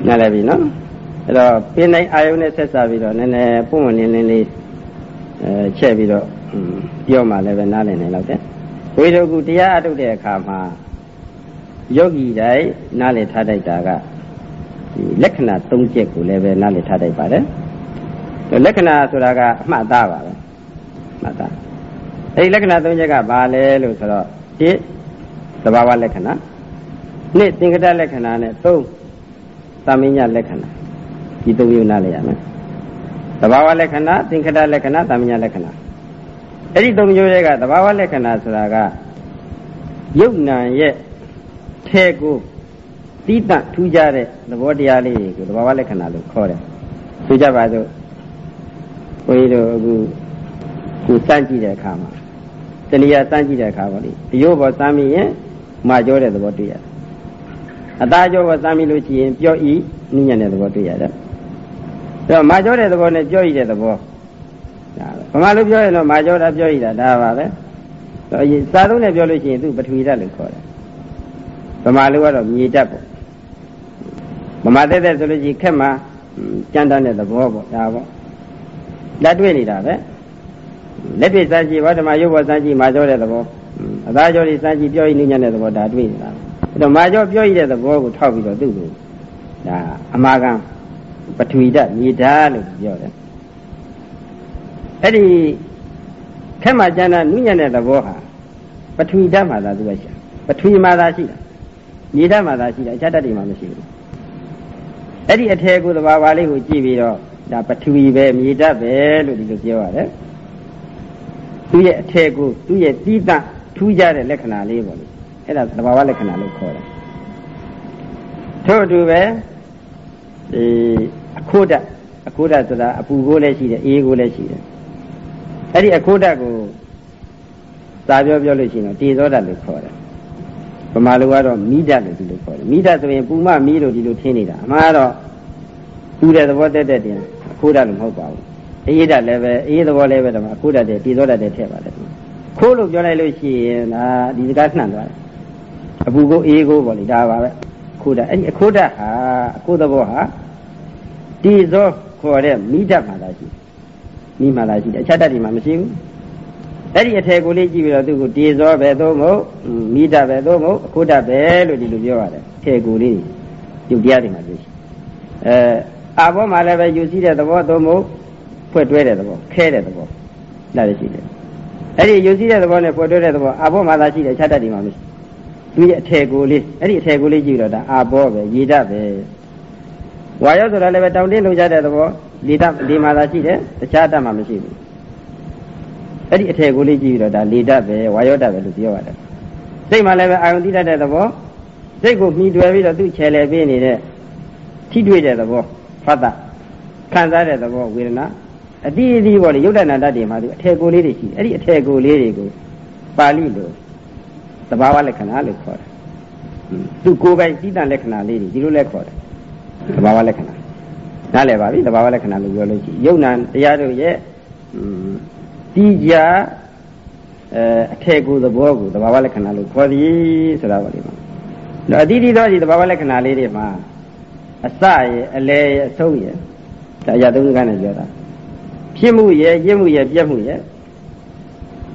နားလည်ပြီနော်အဲ့တော့ပင်တိုင်းအာယုံနဲ့ဆက်စားပြီးတော့နည်းနည်းပုံမှန်လင်းလင်းလေးအဲချက်ပြီးတော့ပြောမှလည်းပဲနားလည်နိုင်တော့တယ် ဝိရောဂုတရားအထုတ်တဲ့အခါမှာယောဂီတိုင်းနားလည်ထားတတ်တာကဒီလက္ခဏာ၃ချက်ကိုလည်းပဲနားလည်ထားတတ်ပါတယ်လက္ခဏာဆိုတာကအမှတ်သားပါပဲမှတ်သားအဲဒီလက္ခဏာ၃ချက်ကဘာလဲလို့ဆိုတော့၁သဘာဝလက္ခဏာ၂သင်္ကတလက္ခဏာနဲ့၃သမညလက္ခဏာဒီ၃မျိုးနားလည်ရမယ်သဘာဝလက္ခဏာသင်္ခတလက္ခဏာသမညလက္ခဏာ အဲ့ဒီ၃မျိုးတွေကသဘာဝလက္ခဏာဆိုတာကယုတ်နံရဲ့ထဲကိုတိတထူးခြားတဲ့သဘောတရားလေးတွေကိုသဘာဝလက္ခဏာလို့ခေါ်တယ်ဆိုကြပါစို့ဘုန်းကြီးတို့အခုကိုစမ်းကြည့်တဲ့အခါမှာတဏှာစမ်းကြည့်တဲ့အခါပေါ့လေအယိုးပေါ်စမ်းမိရင်မာကြောတဲ့သဘောတွေ့ရတယ်အသားကြောပေါ်စမ်းမိလို့ရှိရင်ပြော့ဤနည်းညံ့တဲ့သဘောတွေ့ရတယ်အဲတော့မာကြောတဲ့သဘောနဲ့ပြော့ဤတဲ့သဘောဒါပဲ ဗမာလိုပြောရင်တော့မာကြောတာပြော့ဤတာဒါပါပဲစာသုံးနဲ့ပြောလို့ရှိရင်သူပထဝီဓာတ်လို့ခေါ်တယ်ဗမာလိုကတော့မြေဓာတ်ပေါ့ဗမာသက်သက်ဆိုလို့ရှိရင်ခက်မှာကြမ်းတမ်းတဲ့သဘောပေါ့ဒါပေါ့လက်တွေ့နေတာပဲလက်တွေ့စမ်းကြည့်ဝဓမ္မရုပ်ဘောစမ်းကြည့်မာကြောတဲ့သဘောအသားကြောတွေစမ်းကြည့်ပြောရည်နည်းညံ့တဲ့သဘောဒါတွေ့နေတာအဲ့တော့မာကြောပြောရည်တဲ့သဘောကိုထောက်ပြီးတော့သူ့ကိုဒါအမာကံပထဝီဓာတ်မြေဓာတ်လို့ပြောတယ် အဲ့ဒီခက်မှကျမ်းတာနုညံ့တဲ့သဘောဟာပထဝီဓာတ်မှာသာသူကရှိပထဝီမှာသာရှိတာမြေဓာတ်မှာသာရှိတာအခြားဓာတ်တွေမှာမရှိဘူးအဲ့ဒီအထည်ကိုသဘာဝလေးကိုကြည့်ပြီးတော့ဒါပထဝီပဲမြေဓာတ်ပဲလို့ဒီလိုပြောရတယ်သူ့ရဲ့အထည်ကိုသူ့ရဲ့တိတထူးခြားတဲ့လက္ခဏာလေးပေါ့လေအဲ့ဒါသဘာဝလက္ခဏာလို့ခေါ်တယ်ထို့အတူပဲဒီအခိုးဓာတ်အခိုးဓာတ်ဆိုတာအပူကိုလည်းရှိတယ်အေးကိုလည်းရှိတယ် အဲ့ဒီအခိုးဓာတ်ကိုသာပြောပြောလို့ရှိရင်တေဇောဓာတ်လို့ခေါ်တယ်ဗမာလူကတော့မိဓာတ်လို့ဒီလိုခေါ်တယ်မိဓာတ်ဆိုရင်ပူမမီးလို့ဒီလိုထင်းနေတာအမှားတော့ပူတဲ့သဘောတက်တဲ့တင်အခိုးဓာတ်လို့မဟုတ်ပါဘူးအေးဓာတ်လည်းပဲအေးသဘောလည်းပဲတော့အခိုးဓာတ်တဲ့တေဇောဓာတ်တဲ့ထည့်ပါတယ်ခိုးလို့ပြောလိုက်လို့ရှိရင်ဒါဒီစကားနှံ့သွားတယ်အပူကိုအေးကိုပေါ့လေဒါပါပဲခိုးဓာတ်အဲ့ဒီအခိုးဓာတ်ဟာအခိုးသဘောဟာတေဇောခေါ်တဲ့မိဓာတ်မှသာရှိ မိမှသာရှိတယ်အခြားဓာတ်တွေမှမရှိဘူးအဲ့ဒီအထည်ကိုလေးကြည့်ပြီးတော့သူ့ကိုတေဇောပဲသို့မဟုတ်မိဓာပဲသို့မဟုတ်အခုဓာပဲလို့ဒီလိုပြောရတယ်အထည်ကိုလေးယူတရားတွေမှာတွေ့ရှိအဲအာဘောမှာလည်းပဲယူစည်းတဲ့သဘောသို့မဟုတ်ဖွဲ့တွဲတဲ့သဘောခဲတဲ့သဘောဒါလည်းရှိတယ်အဲ့ဒီယူစည်းတဲ့သဘောနဲ့ဖွဲ့တွဲတဲ့သဘောအာဘောမှာသာရှိတယ်ခြားတတ်တယ်မှာမရှိသူရဲ့အထည်ကိုလေးအဲ့ဒီအထည်ကိုလေးကြည့်တော့ဒါအာဘောပဲရေဓာပဲဝါရောဆိုတာလည်းပဲတောင်းတင်းလုံကြတဲ့သဘော လေဓာဒီမှာသာရှိတယ်တခြားတတ်မှာမရှိဘူးအဲ့ဒီအထည်ကိုလေးကြည့်ပြီးတော့ဒါလေဓာတ်ပဲဝါယောဓာတ်ပဲလို့ပြောရတယ်စိတ်မှလည်းပဲအာယုန်တိတတ်တဲ့သဘောစိတ်ကိုမှီတွယ်ပြီးတော့သူ့ခြေလေပေးနေတဲ့ထိတွေ့တဲ့သဘောဖတ်တာခံစားတဲ့သဘောဝေဒနာအတိအသီးပေါ့လေယုတ်တနာတတ်တွေမှာသူအထည်ကိုလေးတွေရှိတယ်အဲ့ဒီအထည်ကိုလေးတွေကိုပါဠိလိုသဘာဝလက္ခဏာလို့ခေါ်တယ်သူကိုယ်ပိုင်တိတန်လက္ခဏာလေးတွေဒီလိုလဲခေါ်တယ်သဘာဝလက္ခဏာ နားလည်ပါပြီသဘာဝလက္ခဏာလို့ပြောလို့ရှိရင်ယုတ်နံတရားတို့ရဲ့တိကြအဲအထည်ကိုသဘောကိုသဘာဝလက္ခဏာလို့ခေါ်သည်ဆိုတာပါလိမ့်မယ်တော့အတိအသောဒီသဘာဝလက္ခဏာလေးတွေမှာအစရဲ့အလဲရဲ့အဆုံးရဲ့ဒါရသုံးကနဲ့ပြောတာဖြစ်မှုရဲ့ရင့်မှုရဲ့ပြက်မှုရဲ့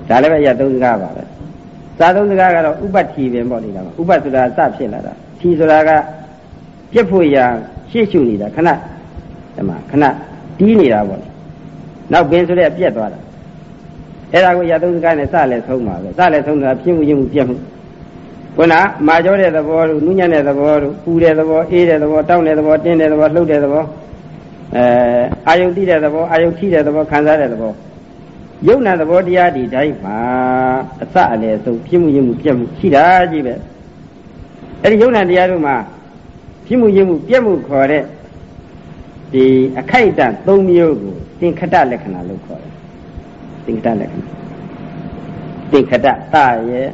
ဒါလည်းပဲရသုံးကားပါပဲစာသုံးကားကတော့ဥပ္ပတ္တိပင်ပေါ့နေတာဥပ္ပဆိုတာအစဖြစ်လာတာထီဆိုတာကပြက်ဖို့ရာရှေ့ရှုနေတာခဏ ဒီမှာခဏတီးနေတာပေါ့နောက်ပင်ဆိုတဲ့ပြက်သွားတာအဲ့ဒါကိုရသုံးကားနဲ့စလည်းဆုံးပါပဲစလည်းဆုံးတာဖြစ်မှုရင့်မှုပြက်မှုခုနမာကြောတဲ့သဘောတို့နုညံ့တဲ့သဘောတို့ပူတဲ့သဘောအေးတဲ့သဘောတောင်းတဲ့သဘောတင်းတဲ့သဘောလှုပ်တဲ့သဘောအဲအာယုတိတဲ့သဘောအာယုထိတဲ့သဘောခံစားတဲ့သဘောယုံနာသဘောတရားဒီတိုင်းမှာအစအလယ်ဆုံးဖြစ်မှုရင်းမှုပြက်မှုရှိတာကြီးပဲအဲ့ဒီယုံနာတရားတို့မှာဖြစ်မှုရင်းမှုပြက်မှုခေါ်တဲ့ ဒီအခိုက်အတန့်၃မျိုးကိုသင်္ခတလက္ခဏာလို့ခေါ်တယ်သင်္ခတလက္ခဏာသင်္ခတတရဲ့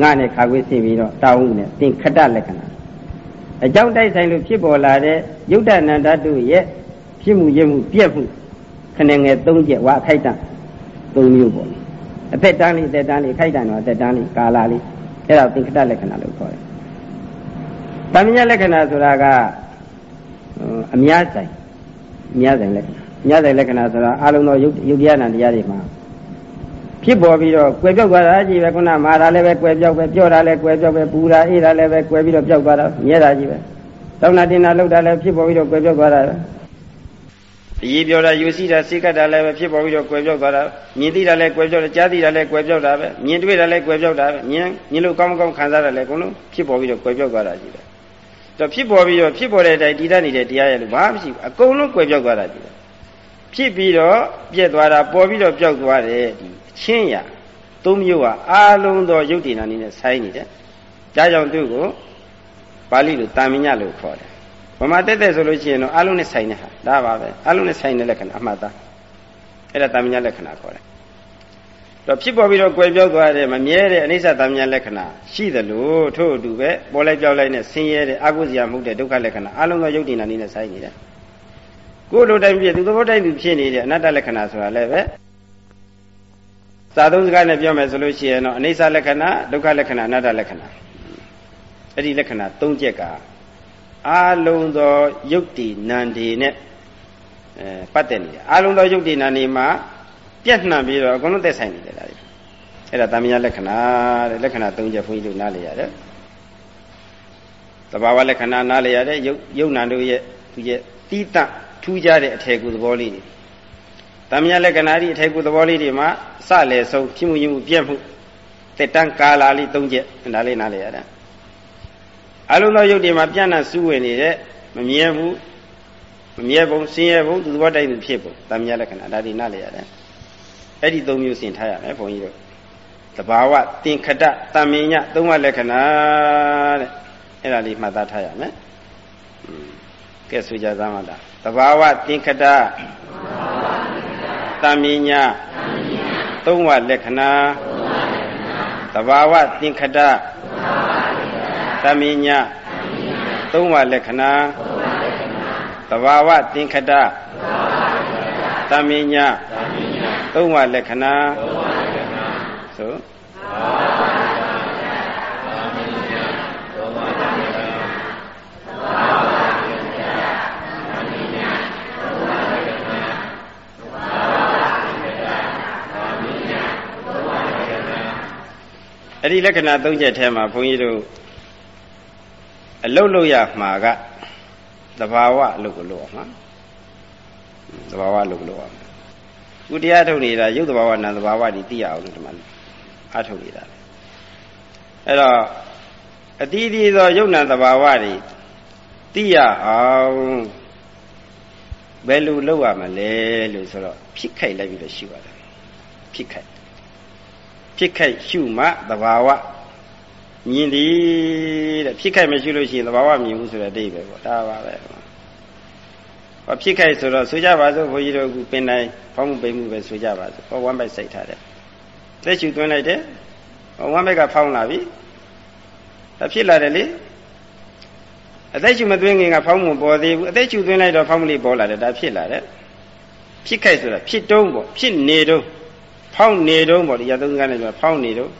ငါနဲ့ခါခွေးဆင်ပြီးတော့တောင်းနဲ့သင်္ခတလက္ခဏာအကြောင်းတိုက်ဆိုင်လို့ဖြစ်ပေါ်လာတဲ့ယုတ်တနန္တတုရဲ့ဖြစ်မှုရမှုပြက်မှုခဏငယ်၃ချက်ဝါအခိုက်တန့်၃မျိုးပေါ့အသက်တန်းလေးအသက်တန်းလေးခိုက်တန့်တော့အသက်တန်းလေးကာလာလေးအဲ့ဒါသင်္ခတလက္ခဏာလို့ခေါ်တယ်။တမညာလက္ခဏာဆိုတာက အများဆိုင်အများဆိုင်လက္ခဏာအများဆိုင်လက္ခဏာဆိုတာအလုံးသောယုတ်ယုတ်တရားနာတရားတွေမှာဖြစ်ပေါ်ပြီးတော့ကွယ်ပြောက်သွားတာကြီးပဲခုနမာတာလည်းပဲကွယ်ပြောက်ပဲပြောတာလည်းကွယ်ပြောက်ပဲပူတာအေးတာလည်းပဲကွယ်ပြီးတော့ပြောက်သွားတာမြဲတာကြီးပဲတောင်းတာတင်တာလှုပ်တာလည်းဖြစ်ပေါ်ပြီးတော့ကွယ်ပြောက်သွားတာပဲအရေးပြောတာယူစီတာစိတ်ကတ်တာလည်းပဲဖြစ်ပေါ်ပြီးတော့ကွယ်ပြောက်သွားတာမြင်သိတာလည်းကွယ်ပြောက်တယ်ကြားသိတာလည်းကွယ်ပြောက်တာပဲမြင်တွေ့တာလည်းကွယ်ပြောက်တာပဲမြင်မြင်လို့ကောင်းကောင်းခံစားတာလည်းအကုန်လုံးဖြစ်ပေါ်ပြီးတော့ကွယ်ပြောက်သွားတာကြီးပဲ တော့ဖြစ်ပေါ်ပြီးတော့ဖြစ်ပေါ်တဲ့အတိုင်းတည်တတ်နေတဲ့တရားရဲ့လို့ဘာမှမရှိဘူးအကုန်လုံးကွယ်ပြောက်သွားတာကြီးပဲဖြစ်ပြီးတော့ပြက်သွားတာပေါ်ပြီးတော့ပြောက်သွားတယ်ဒီချင်းရသုံးမျိုးဟာအာလုံးသောယုတ်တိနာနည်းနဲ့ဆိုင်းနေတယ်။ဒါကြောင့်သူ့ကိုပါဠိလိုတာမညလို့ခေါ်တယ်။ဗမာတက်တက်ဆိုလို့ရှိရင်တော့အာလုံးနဲ့ဆိုင်တဲ့ဟာဒါပါပဲအာလုံးနဲ့ဆိုင်တဲ့လက္ခဏာအမှတ်သားအဲ့ဒါတာမညလက္ခဏာခေါ်တယ်။ တော့ဖြစ်ပေါ်ပြီးတော့ကွယ်ပြောက်သွားတဲ့မမြဲတဲ့အနိစ္စတာမညလက္ခဏာရှိသလိုထို့အတူပဲပေါ်လိုက်ပြောက်လိုက်နဲ့ဆင်းရဲတဲ့အကုသရာမှုတဲ့ဒုက္ခလက္ခဏာအာလုံးသောယုတ်တိနာနည်းနဲ့ဆိုင်နေတယ်။ကိုယ်လိုတိုင်းပြည့်သူသဘောတိုင်းသူဖြစ်နေတဲ့အနတ္တလက္ခဏာဆိုတာလည်းပဲသာသုံးစကားနဲ့ပြောမယ်ဆိုလို့ရှိရင်တော့အနိစ္စလက္ခဏာဒုက္ခလက္ခဏာအနတ္တလက္ခဏာအဲ့ဒီလက္ခဏာ၃ချက်ကအာလုံးသောယုတ်တိနန္ဒီနဲ့အဲပတ်သက်နေတယ်အာလုံးသောယုတ်တိနန္ဒီမှာ ပြက်နှံပြီးတော့အကုန်လုံးသက်ဆိုင်နေတယ်ဒါတွေအဲ့ဒါတာမယလက္ခဏာတဲ့လက္ခဏာ၃ချက်ဘုန်းကြီးတို့နားလည်ရတယ်သဘာဝလက္ခဏာနားလည်ရတယ်ယုတ်ယုတ်နံတို့ရဲ့သူရဲ့တိတထူးခြားတဲ့အထည်ကူသဘောလေးတွေတမယလက္ခဏာဒီအထေကုသဘောလေးတွေမှာစလေဆုံးဖြစ်မှုရင်းမှုပြက်မှုတက်တန်းကာလာလေး၃ချက်ဒါလေးနားလေရတာအလုံးသောယုတ်တွေမှာပြန့်နှံ့စူးဝင်နေတဲ့မမြဲဘူးမမြဲဘုံဆင်းရဲဘုံသူသဘောတိုင်းသူဖြစ်ဘုံတမယလက္ခဏာဒါဒီနားလေရတယ် အဲ့ဒီ၃မျိုးစင်ထားရမယ်ဘုန်းကြီးတို့တဘာဝသင်္ခတတမင်ညသုံးဝလက္ခဏာတဲ့အဲ့ဒါလေးမှတ်သားထားရမယ်ကဲဆိုကြသမ်းပါလားတဘာဝသင်္ခတတမင်ညာသုံးဝလက္ခဏာတဘာဝသင်္ခတတမင်ညာသုံးဝလက္ခဏာတဘာဝသင်္ခတတမင်ညာ သုံးဝလက္ခဏာဆိုအဲ့ဒီလက္ခဏာ၃ချက်ထဲမှာဘုန်းကြီးတို့အလုတ်လို့ရမှာကသဘာဝအလုတ်ကိုလို့အောင်မှာသဘာဝအလုတ်ကိုလို့အောင် ကုတရားထုတ်နေတာရုပ်သဘာဝနာသဘာဝတွေသိရအောင်လို့ဒီမှာအားထုတ်နေတာအဲ့တော့အတီးတီးသောယုံနာသဘာဝတွေသိရအောင်ဘယ်လိုလုပ်ရမလဲလို့ဆိုတော့ဖြစ်ခိုက်လိုက်ပြီးတော့ရှိပါတယ်ဖြစ်ခိုက်ဖြစ်ခိုက်ရှုမှသဘာဝမြင်သည်တဲ့ဖြစ်ခိုက်မရှိလို့ရှိရင်သဘာဝမြင်ဘူးဆိုတဲ့အဓိပ္ပာယ်ပေါ့ဒါပါပဲ ဟောဖြစ်ခိုက်ဆိုတော့ဆိုကြပါစို့ဘုန်းကြီးတို့ကပင်တိုင်းဖောင်းမှုပိန်မှုပဲဆိုကြပါစို့ဟောဝမ်းပိုက်စိတ်ထားတယ်လက်ရှုသွင်းလိုက်တယ်ဟောဝမ်းပိုက်ကဖောင်းလာပြီဒါဖြစ်လာတယ်လေအသက်ရှုမသွင်းခင်ကဖောင်းမှုပေါ်သေးဘူးအသက်ရှုသွင်းလိုက်တော့ဖောင်းမှုလေးပေါ်လာတယ်ဒါဖြစ်လာတယ်ဖြစ်ခိုက်ဆိုတာဖြစ်တုံးပေါ့ဖြစ်နေတုံးဖောင်းနေတုံးပေါ့ဒီရသုံးကန်းနဲ့ပြောဖောင်းနေတုံး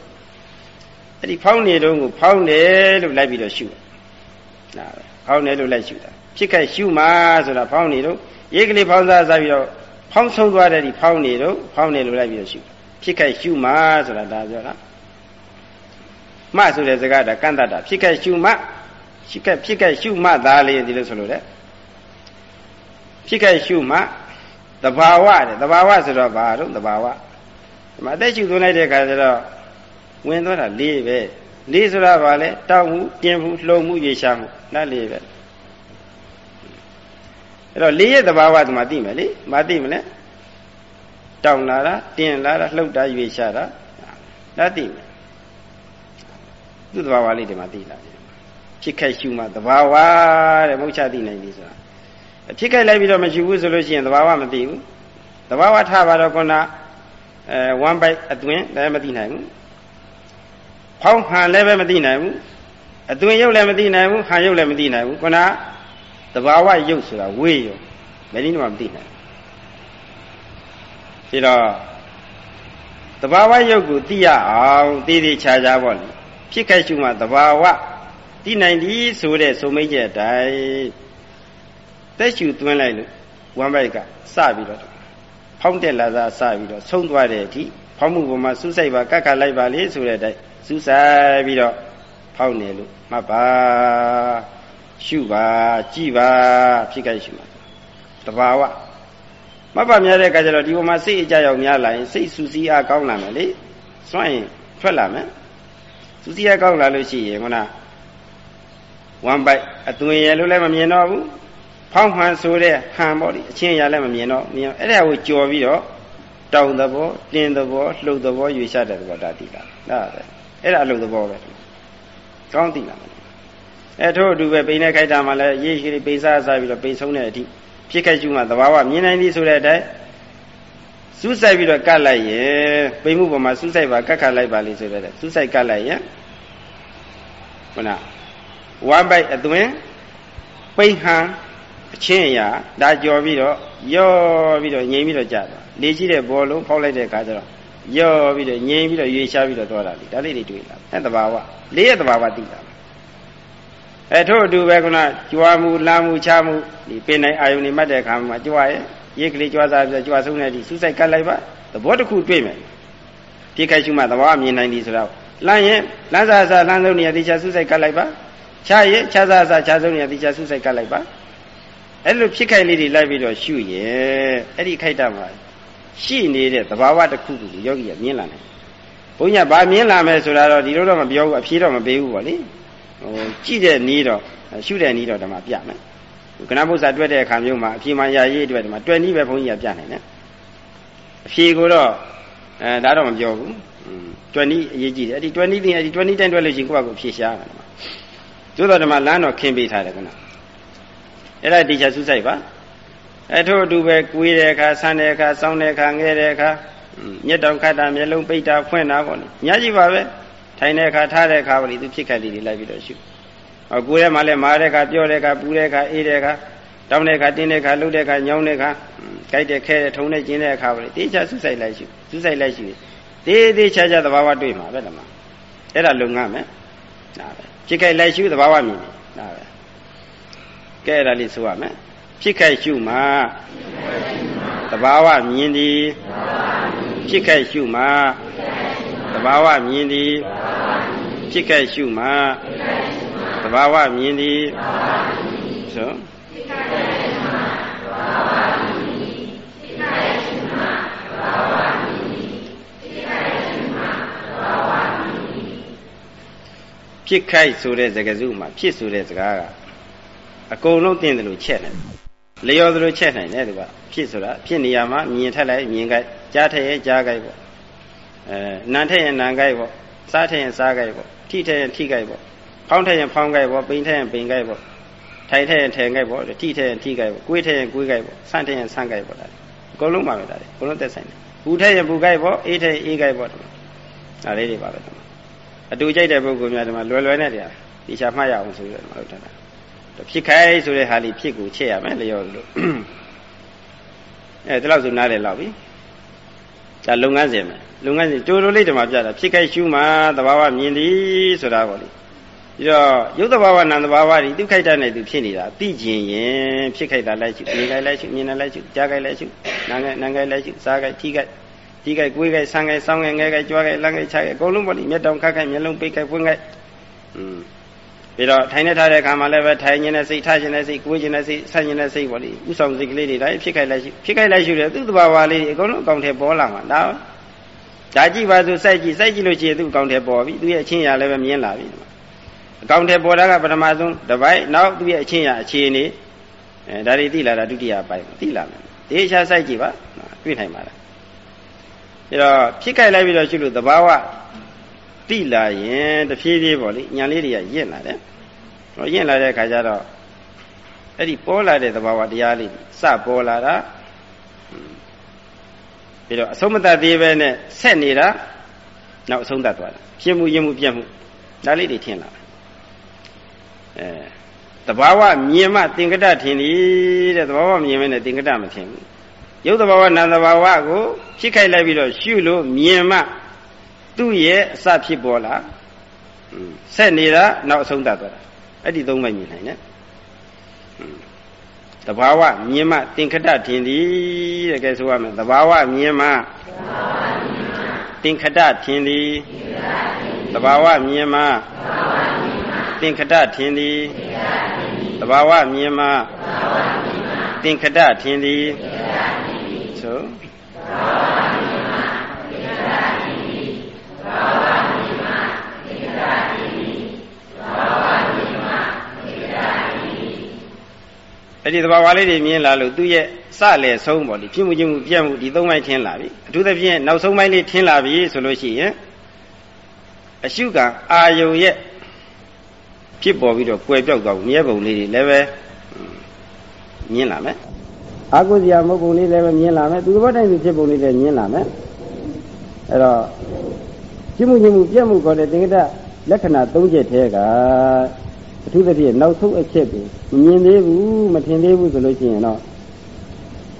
အဲ့ဒီဖောင်းနေတော့ကိုဖောင်းတယ်လို့လိုက်ပြီးတော့ရှုတာပဲဖောင်းတယ်လို့လိုက်ရှုတာ ဖြစ်ခဲ့ရှုမှဆိုတာဖောင်းနေတော့ရေးကလေးဖောင်းစားစားပြီးတော့ဖောင်းဆုံးသွားတဲ့ဒီဖောင်းနေတော့ဖောင်းနေလို့လိုက်ပြီးတော့ရှုဖြစ်ခဲ့ရှုမှဆိုတာဒါပြောတာမဆိုတဲ့စကားဒါကန့်တတ်တာဖြစ်ခဲ့ရှုမှဖြစ်ခဲ့ဖြစ်ခဲ့ရှုမှသားလေးဒီလိုဆိုလို့လေဖြစ်ခဲ့ရှုမှတဘာဝတဲ့တဘာဝဆိုတော့ဘာတော့တဘာဝဒီမှာအသက်ရှုသွင်းလိုက်တဲ့အခါကျတော့ဝင်သွားတာလေးပဲလေးဆိုတာဘာလဲတောက်မှုပြင်းမှုလှုံမှုရေရှားမှုလားလေးပဲ အဲ့တော့လေးရဲ့တဘာဝဒီမှာသိမယ်လေမသိမလဲတောင်းလာတာတင်းလာတာလှုပ်တာရွေရှားတာဒါသိမယ်သူ့တဘာဝလေးဒီမှာသိလာတယ်ဖြစ်ခဲ့ရှုမှတဘာဝတဲ့မဟုတ်ချသိနိုင်ပြီဆိုတာဖြစ်ခဲ့လိုက်ပြီးတော့မရှိဘူးဆိုလို့ရှိရင်တဘာဝမသိဘူးတဘာဝထားပါတော့ခုနအဲ1 byte အတွင်းလည်းမသိနိုင်ဘူးဖောင်းဟန်လည်းပဲမသိနိုင်ဘူးအတွင်းရုပ်လည်းမသိနိုင်ဘူးဟန်ရုပ်လည်းမသိနိုင်ဘူးခုန တဘာဝရုပ်ဆိုတာဝေးရောမင်းတို့မှမသိနိုင်ဒီတော့တဘာဝရုပ်ကိုသိရအောင်သိသိချာချာပေါ့လေဖြစ်ခဲ့ရှုမှတဘာဝသိနိုင်သည်ဆိုတဲ့ဆိုမိတ်ချက်အတိုင်းတက်ရှုသွင်းလိုက်လို့ဝမ်းဘိုက်ကစပြီးတော့ဖောင်းတက်လာစားစပြီးတော့ဆုံးသွားတဲ့အထိဖောင်းမှုပေါ်မှာစူးစိုက်ပါကတ်ခတ်လိုက်ပါလေဆိုတဲ့အတိုင်းစူးစိုက်ပြီးတော့ဖောင်းနေလို့မှတ်ပါ ရှုပါကြည်ပါဖြစ်ခဲ့ရှုပါတဘာဝမတ်ပါများတဲ့အခါကျတော့ဒီပေါ်မှာစိတ်အကြရောက်များလာရင်စိတ်စူးစီးအားကောင်းလာမယ်လေစွန့်ရင်ထွက်လာမယ်စူးစီးအားကောင်းလာလို့ရှိရင်ခုနဝမ်ဘိုက်အသွင်ရလို့လည်းမမြင်တော့ဘူးဖောင်းမှန်ဆိုတဲ့ဟန်ပေါ့ဒီအချင်းရလည်းမမြင်တော့မြင်အဲ့ဒါကိုကြော်ပြီးတော့တောင်သဘောတင်းသဘောလှုပ်သဘောရွေချတဲ့သဘောဒါတိလာဒါပဲအဲ့ဒါအလုပ်သဘောပဲကောင်းတိလာ အဲ့ထို့အတူပဲပိန်နဲ့ခိုက်တာမှလည်းရေးရှိပိန်စားစားပြီးတော့ပိန်ဆုံးတဲ့အထိဖြစ်ခဲ့ကျူးမှသဘာဝမြင်နိုင်သည်ဆိုတဲ့အတိုင်းစူးစိုက်ပြီးတော့ကတ်လိုက်ရင်ပိန်မှုပေါ်မှာစူးစိုက်ပါကတ်ခတ်လိုက်ပါလိမ့်ဆိုတဲ့စူးစိုက်ကတ်လိုက်ရင်ခုနဝမ်ဘိုက်အသွင်ပိန်ဟန်အချင်းအရာဒါကြော်ပြီးတော့ယောပြီးတော့ငြိမ်ပြီးတော့ကြာသွားလေရှိတဲ့ဘောလုံးဖောက်လိုက်တဲ့အခါကျတော့ယောပြီးတော့ငြိမ်ပြီးတော့ရွေရှားပြီးတော့သွားတာလေဒါလေးတွေတွေ့လာအဲတဘာဝလေးရဲ့တဘာဝသိတာ အဲထို့အတူပဲခုနကြွားမှုလာမှုချမှုဒီပင်နိုင်အာယုန်နေမှတ်တဲ့အခါမှာကြွားရဲ့ရိတ်ကလေးကြွားစားပြီးတော့ကြွားဆုံးတဲ့ဒီစူးစိုက်ကတ်လိုက်ပါသဘောတစ်ခုတွေ့မယ်ပြည့်ခိုက်ရှုမှသဘောမြင်နိုင်သည်ဆိုတော့လမ်းရင်လမ်းစားစားလမ်းဆုံးနေရာတိချာစူးစိုက်ကတ်လိုက်ပါခြားရင်ခြားစားစားခြားဆုံးနေရာတိချာစူးစိုက်ကတ်လိုက်ပါအဲ့လိုဖြစ်ခိုက်လေးတွေလိုက်ပြီးတော့ရှုရဲ့အဲ့ဒီခိုက်တာမှာရှိနေတဲ့သဘာဝတစ်ခုကိုယောဂီကမြင်လာတယ်ဘုန်းကြီးကဘာမြင်လာမယ်ဆိုတာတော့ဒီလိုတော့မပြောဘူးအဖြေတော့မပေးဘူးပေါ့လေ ဟိုကြည့်တဲ့နီးတော့ရှုတဲ့နီးတော့ဓမ္မပြမယ်ကဏ္ဍဘုရားတွေ့တဲ့အခါမျိုးမှာအဖြေမှရာရေးအတွက်ဓမ္မတွေ့နီးပဲဘုန်းကြီးကပြနိုင်တယ်အဖြေကိုတော့အဲဒါတော့မပြောဘူးတွေ့နီးအရေးကြီးတယ်အဲ့ဒီတွေ့နီးတင်အဲ့ဒီတွေ့နီးတိုင်းတွေ့လို့ရှိရင်ကိုယ့်ဘာကိုဖြေရှားမယ်ဓမ္မသို့တော်ဓမ္မလမ်းတော့ခင်းပေးထားတယ်ကွနော်အဲ့ဒါတေချာစူးစိုက်ပါအထို့အတူပဲကွေးတဲ့အခါဆန်းတဲ့အခါစောင်းတဲ့အခါငဲတဲ့အခါမျက်တောင်ခတ်တာမျက်လုံးပိတ်တာဖွင့်တာပေါ့လေညကြီးပါပဲ ထိုင်တဲ့အခါထားတဲ့အခါပေါ့လေသူဖြစ်ခက်လေးတွေလိုက်ပြီးတော့ရှုဟောကိုယ်ထဲမှာလည်းမာတဲ့အခါပြောတဲ့အခါပူတဲ့အခါအေးတဲ့အခါတောင်းတဲ့အခါတင်းတဲ့အခါလှုပ်တဲ့အခါညောင်းတဲ့အခါကြိုက်တဲ့ခဲတဲ့ထုံတဲ့ကျင်းတဲ့အခါပေါ့လေတေချာစူးစိုက်လိုက်ရှုစူးစိုက်လိုက်ရှုတေးသေးချာချာသဘာဝတွေ့မှာပဲတမအဲ့ဒါလုံငန်းမယ်ဒါပဲဖြစ်ခိုက်လိုက်ရှုသဘာဝမြင်တယ်ဒါပဲကဲအဲ့ဒါလေးဆိုရမယ်ဖြစ်ခိုက်ရှုမှသဘာဝမြင်သည်ဖြစ်ခိုက်ရှုမှ သဘာဝမြင်သည်ဖြစ်ခိုက်ရှုမှသဘာဝမြင်သည်ဆိုဖြစ်ခိုက်ဆိုတဲ့စကားစုမှာဖြစ်ဆိုတဲ့စကားကအကုန်လုံးသိတယ်လို့ချက်တယ်လျော်သလိုချက်နိုင်တယ်သူကဖြစ်ဆိုတာဖြစ်နေရမှာမြင်ထက်လိုက်မြင်ကြိုက်ကြားထက်ရင်ကြားကြိုက်ပေါ့ အဲနံထက်ရင်နံကြိုက်ပေါ့စားထက်ရင်စားကြိုက်ပေါ့ထိထက်ရင်ထိကြိုက်ပေါ့ဖောင်းထက်ရင်ဖောင်းကြိုက်ပေါ့ပိန်ထက်ရင်ပိန်ကြိုက်ပေါ့ထိုင်ထက်ရင်ထိုင်ကြိုက်ပေါ့ထိထက်ရင်ထိကြိုက်ပေါ့ကိုယ်ထက်ရင်ကိုယ်ကြိုက်ပေါ့ဆန့်ထက်ရင်ဆန့်ကြိုက်ပေါ့ဒါအကုန်လုံးပါပဲဒါအကုန်လုံးသက်ဆိုင်တယ်ဘူးထက်ရင်ဘူးကြိုက်ပေါ့အေးထက်ရင်အေးကြိုက်ပေါ့ဒါလေးတွေပါပဲအတူကြိုက်တဲ့ပုဂ္ဂိုလ်များဒီမှာလွယ်လွယ်နဲ့တရားဒီချာမှတ်ရအောင်ဆိုပြီးတော့လုပ်တာဖြစ်ခိုင်းဆိုတဲ့ဟာလေးဖြစ်ကိုချက်ရမယ်လျော်လို့အဲဒီလောက်ဆိုနားလည်လောက်ပြီ ဒါလုပ်ငန်းစဉ်ပဲလုပ်ငန်းစဉ်တိုးတိုးလေးတမှာပြတာဖြစ်ခိုက်ရှုမှသဘာဝမြင်သည်ဆိုတာပေါ့လေပြီးတော့ရုပ်သဘာဝနာမ်သဘာဝတွေသူခိုက်တဲ့နဲ့သူဖြစ်နေတာသိကျင်ရင်ဖြစ်ခိုက်တာလိုက်ရှုမြင်ခိုက်လိုက်ရှုမြင်တယ်လိုက်ရှုကြားခိုက်လိုက်ရှုနားခိုက်နားခိုက်လိုက်ရှုစားခိုက်ထိခိုက်ထိခိုက်ကိုယ်ခိုက်ဆန်းခိုက်စောင်းခိုက်ငဲခိုက်ကြွားခိုက်လမ်းခိုက်ချခိုက်အကုန်လုံးပေါ့လေမျက်တောင်ခတ်ခိုက်မျက်လုံးပိတ်ခိုက်ပွင့်ခိုက်อืม ပြီးတော့ထိုင်နေထားတဲ့အခါမှာလည်းပဲထိုင်ခြင်းနဲ့စိတ်ထားခြင်းနဲ့စိတ်ကိုယ်ခြင်းနဲ့စိတ်ဆက်ခြင်းနဲ့စိတ်ပေါ့လေဥဆောင်စိတ်ကလေးတွေတိုင်းဖြစ်ခိုက်လိုက်ရှုဖြစ်ခိုက်လိုက်ရှုတယ်သူ့တဘာဝလေးတွေအကုန်လုံးအကောင်ထဲပေါ်လာမှာဒါဒါကြည့်ပါဆိုစိုက်ကြည့်စိုက်ကြည့်လို့ရှိရင်သူ့အကောင်ထဲပေါ်ပြီသူ့ရဲ့အချင်းရာလည်းပဲမြင်လာပြီအကောင်ထဲပေါ်တာကပထမဆုံးတစ်ပိုင်းနောက်သူ့ရဲ့အချင်းရာအခြေအနေအဲဒါတွေသိလာတာဒုတိယပိုင်းသိလာမယ်တေချာစိုက်ကြည့်ပါတွေ့နိုင်ပါလားအဲတော့ဖြစ်ခိုက်လိုက်ပြီးတော့ရှုလို့တဘာဝ တိလာရင်တဖြည်းဖြည်းပေါ့လေညာလေးတွေကရင့်လာတယ်ဟောရင့်လာတဲ့ခါကျတော့အဲ့ဒီပေါ်လာတဲ့သဘာဝတရားလေးစပေါ်လာတာပြီးတော့အဆုံးမတတ်သေးပဲနဲ့ဆက်နေတာနောက်အဆုံးတတ်သွားတာဖြစ်မှုရင်မှုပြတ်မှုဒါလေးတွေထင်လာအဲတဘာဝမြင်မှသင်္ကတထင်သည်တဲ့တဘာဝမြင်မနဲ့သင်္ကတမထင်ဘူးရုပ်တဘာဝနာမ်တဘာဝကိုဖြစ်ခိုက်လိုက်ပြီးတော့ရှုလို့မြင်မှ သူ့ရဲ့အစဖြစ်ပေါ်လာဆက်နေတာနောက်အဆုံးသတ်သွားတာအဲ့ဒီသုံးပိုင်းမြင်နိုင်တယ်တဘာဝမြင်မှသင်္ခတထင်သည်တဲ့ကဲဆိုရမယ်တဘာဝမြင်မှသင်္ခတထင်သည်တဘာဝမြင်မှသင်္ခတထင်သည်တဘာဝမြင်မှသင်္ခတထင်သည်ဆို အဲ့ဒီသဘာဝလေးတွေမြင်လာလို့သူ့ရဲ့စလေဆုံးပေါ့လေဖြစ်မှုချင်းမှုပြတ်မှုဒီသုံးပိုင်းထင်လာပြီအထူးသဖြင့်နောက်ဆုံးပိုင်းလေးထင်လာပြီဆိုလို့ရှိရင်အရှုကအာယုံရဲ့ဖြစ်ပေါ်ပြီးတော့ကွယ်ပြောက်သွားမြဲပုံလေးတွေလည်းပဲမြင်လာမယ်အာကုဇရာမဟုတ်ပုံလေးလည်းပဲမြင်လာမယ်သူသဘောတိုင်းဖြစ်ပုံလေးလည်းမြင်လာမယ်အဲ့တော့ဖြစ်မှုချင်းမှုပြတ်မှုခေါ်တဲ့သင်္ကတလက္ခဏာ၃ချက်ထဲက အထူးသဖြင့်နောက်ဆုံးအချက်ကိုမမြင်သေးဘူးမထင်သေးဘူးဆိုလို့ရှိရင်တော့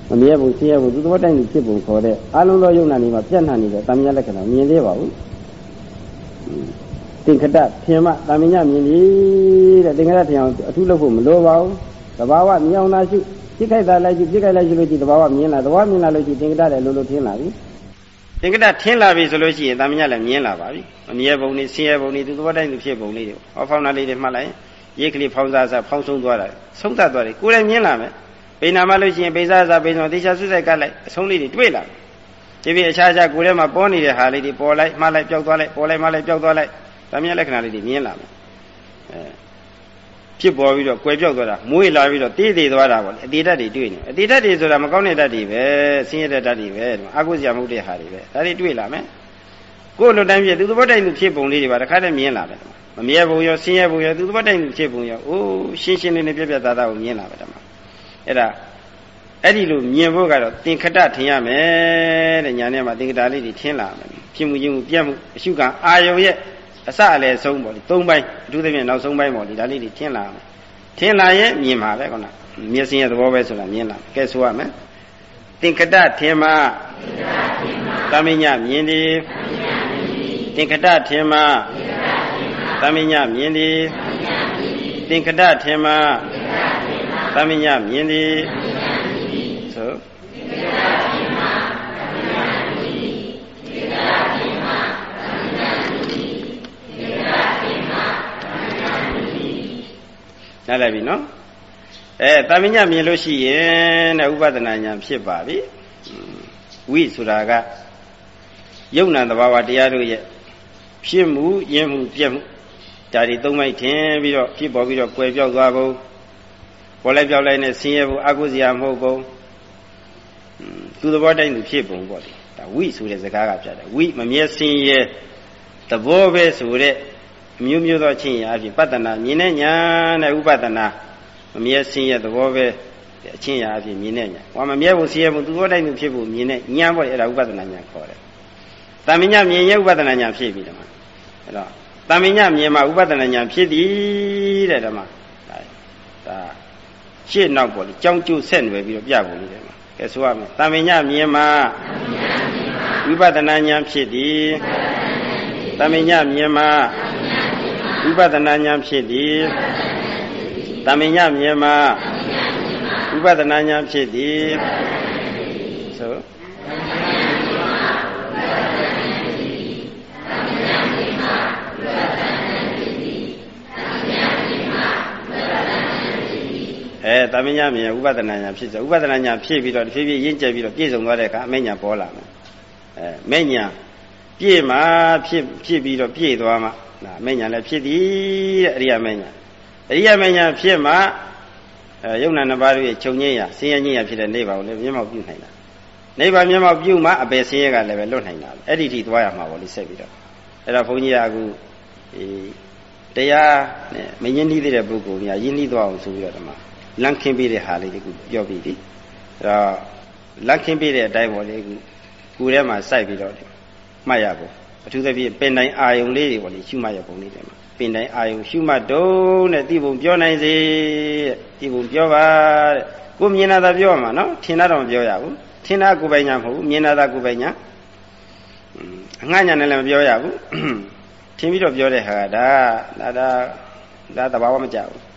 မမြဲဘူးရှင်းရဘူးသူသဘောတိုင်းဖြစ်ပုံခေါ်တဲ့အလုံးသောယုံနာနေမှာပြန့်နှံ့နေတဲ့တာမညလက္ခဏာမြင်သေးပါဘူးသင်္ခတထင်မှတာမညမြင်ပြီတဲ့သင်္ခတထင်အောင်အထူးလုပ်ဖို့မလိုပါဘူးသဘာဝမြင်အောင်သာရှုပြစ်ခိုက်တာလိုက်ရှုပြစ်ခိုက်လိုက်ရှုလို့ရှိရင်သဘာဝမြင်လာသဘာဝမြင်လာလို့ရှိရင်သင်္ခတလည်းလိုလိုထင်လာပြီသင်္ကတထင်းလာပြီဆိုလို့ရှိရင်တာမညလည်းမြင်လာပါပြီမမြဲပုံနေဆင်းရဲပုံနေသူသဘောတိုင်းသူဖြစ်ပုံလေးတွေဟောဖောင်းတာလေးတွေမှတ်လိုက် ရိတ်ကလေးဖောင်းစားစားဖောင်းဆုံးသွားတာဆုံးသတ်သွားတယ်ကိုယ်လည်းမြင်လာမယ်ပိနာမလို့ရှိရင်ပိစားစားပိဆိုတေချာဆွစိုက်ကလိုက်အဆုံးလေးတွေတွေ့လာဒီပြအခြားခြားကိုယ်ထဲမှာပေါ်နေတဲ့ဟာလေးတွေပေါ်လိုက်မှလိုက်ပျောက်သွားလိုက်ပေါ်လိုက်မှလိုက်ပျောက်သွားလိုက်ဒါမြတ်လက္ခဏာလေးတွေမြင်လာမယ်အဲဖြစ်ပေါ်ပြီးတော့ကွယ်ပြောက်သွားတာမွေးလာပြီးတော့တေးသေးသွားတာပေါ့လေအတေဓာတ်တွေတွေ့နေအတေဓာတ်တွေဆိုတာမကောင်းတဲ့ဓာတ်တွေပဲဆင်းရဲတဲ့ဓာတ်တွေပဲအာကုစရာမဟုတ်တဲ့ဟာတွေပဲဒါတွေတွေ့လာမယ် ကိုယ်လိုတိုင်းပြသူသဘောတိုင်းသူဖြစ်ပုံလေးတွေပါတခါတည်းမြင်လာတယ်မမြဲဘူးရောဆင်းရဲဘူးရောသူသဘောတိုင်းဖြစ်ဘူးရောအိုးရှင်းရှင်းလေးနဲ့ပြပြသားသားကိုမြင်လာပါဓမ္မအဲ့ဒါအဲ့ဒီလိုမြင်ဖို့ကတော့သင်္ခတထင်ရမယ်တဲ့ညာနဲ့မှာသင်္ခတလေးတွေထင်လာမယ်ဖြစ်မှုချင်းမှုပြတ်မှုအရှုခံအာယုံရဲ့အစအလယ်ဆုံးပေါ့လေ၃ပိုင်းအထူးသဖြင့်နောက်ဆုံးပိုင်းပေါ့ဒီဒါလေးတွေထင်လာမယ်ထင်လာရင်မြင်ပါပဲကောနာမျက်စိရဲ့သဘောပဲဆိုတာမြင်လာကဲဆိုရမယ်သင်္ခတထင်မှသမညမြင်သည် သင်္ခတထင်မှသမညမြင်သည်သင်္ကတထင်မှာသမညမြင်သည်ဆိုနားလည်ပြီနော်အဲသမညမြင်လို့ရှိရင်တဲ့ဥပဒနာညာဖြစ်ပါပြီဝိဆိုတာကယုံနာတဘာဝတရားတို့ရဲ့ ဖြစ်မှုယဉ်မှုပြက်မှုဒါတွေသုံးမိုက်ထင်ပြီးတော့ဖြစ်ပေါ်ပြီးတော့ကွယ်ပြောက်သွားပုံပေါ်လိုက်ပြောက်လိုက်နဲ့ဆင်းရဲဖို့အကုစရာမဟုတ်ပုံသူသဘောတိုင်းသူဖြစ်ပုံပေါ့လေဒါဝိဆိုတဲ့စကားကပြတယ်ဝိမမြဲဆင်းရဲသဘောပဲဆိုတဲ့မျိုးမျိုးသောချင်းရာအဖြစ်ပတ္တနာမြင်တဲ့ညာနဲ့ဥပဒနာမမြဲဆင်းရဲသဘောပဲအချင်းရာအဖြစ်မြင်တဲ့ညာဟောမမြဲဖို့ဆင်းရဲဖို့သူသဘောတိုင်းသူဖြစ်ဖို့မြင်တဲ့ညာပေါ့လေအဲ့ဒါဥပဒနာညာခေါ်တယ်တာမညမြင်ရဲ့ဥပဒနာညာဖြစ်ပြီတယ်မှာ အဲ့တော့တမညမြင်မှဥပဒနာညာဖြစ်သည်တဲ့ဓမ္မဒါရှေ့နောက်ပေါ့လေကြောင်းကျိုးဆက်နွယ်ပြီးတော့ပြပုံလေးတယ်မှာကဲဆိုရမယ်တမညမြင်မှဝိပဿနာဉာဏ်ဖြစ်သည်တမိညမြင်မှဝိပဿနာဉာဏ်ဖြစ်သည်တမိညမြင်မှဝိပဿနာဉာဏ်ဖြစ်သည်ဆို အဲတမညာမြင်ဥပဒနာညာဖြစ်စေဥပဒနာညာဖြစ်ပြီးတော့တဖြည်းဖြည်းရင့်ကျက်ပြီးတော့ပြည့်စုံသွားတဲ့အခါအမိညာပေါ်လာမယ်အဲမိညာပြည့်မှဖြစ်ဖြစ်ပြီးတော့ပြည့်သွားမှဒါမိညာလည်းဖြစ်သည်တဲ့အရိယာမိညာအရိယာမိညာဖြစ်မှအဲယုံနာနှစ်ပါးတို့ရဲ့ခြုံငင်းရဆင်းရဲငင်းရဖြစ်တဲ့နေပါကိုလည်းမျက်မှောက်ပြုနိုင်တာနေပါမျက်မှောက်ပြုမှအပယ်ဆင်းရဲကလည်းပဲလွတ်နိုင်တာအဲ့ဒီထိသွားရမှာပေါ့လေဆက်ပြီးတော့အဲ့တော့ဘုန်းကြီးကအခုဒီတရားနဲ့မရင်းနှီးသေးတဲ့ပုဂ္ဂိုလ်များရင်းနှီးသွားအောင်ဆိုပြီးတော့ဒီမှာ လန့်ခင်းပေးတဲ့ဟာလေးတခုပြောပြီးပြီအဲ့တော့လန့်ခင်းပေးတဲ့အတိုင်းပေါ်လေးကူကိုယ်ထဲမှာစိုက်ပြီးတော့မှတ်ရဖို့အထူးသဖြင့်ပင်တိုင်းအာယုံလေးတွေပေါ်လေးရှုမှတ်ရပုံလေးတွေမှာပင်တိုင်းအာယုံရှုမှတ်တုံးတဲ့တိဘုံပြောနိုင်စေတဲ့တိဘုံပြောပါတဲ့ကိုမြင်တာသာပြောရမှာနော်ထင်တာတော့မပြောရဘူးထင်တာကိုယ်ပိုင်ညာမဟုတ်ဘူးမြင်တာသာကိုယ်ပိုင်ညာအငှားညာနဲ့လည်းမပြောရဘူးထင်ပြီးတော့ပြောတဲ့ဟာကဒါဒါဒါဒါတဘာဝမကြဘူး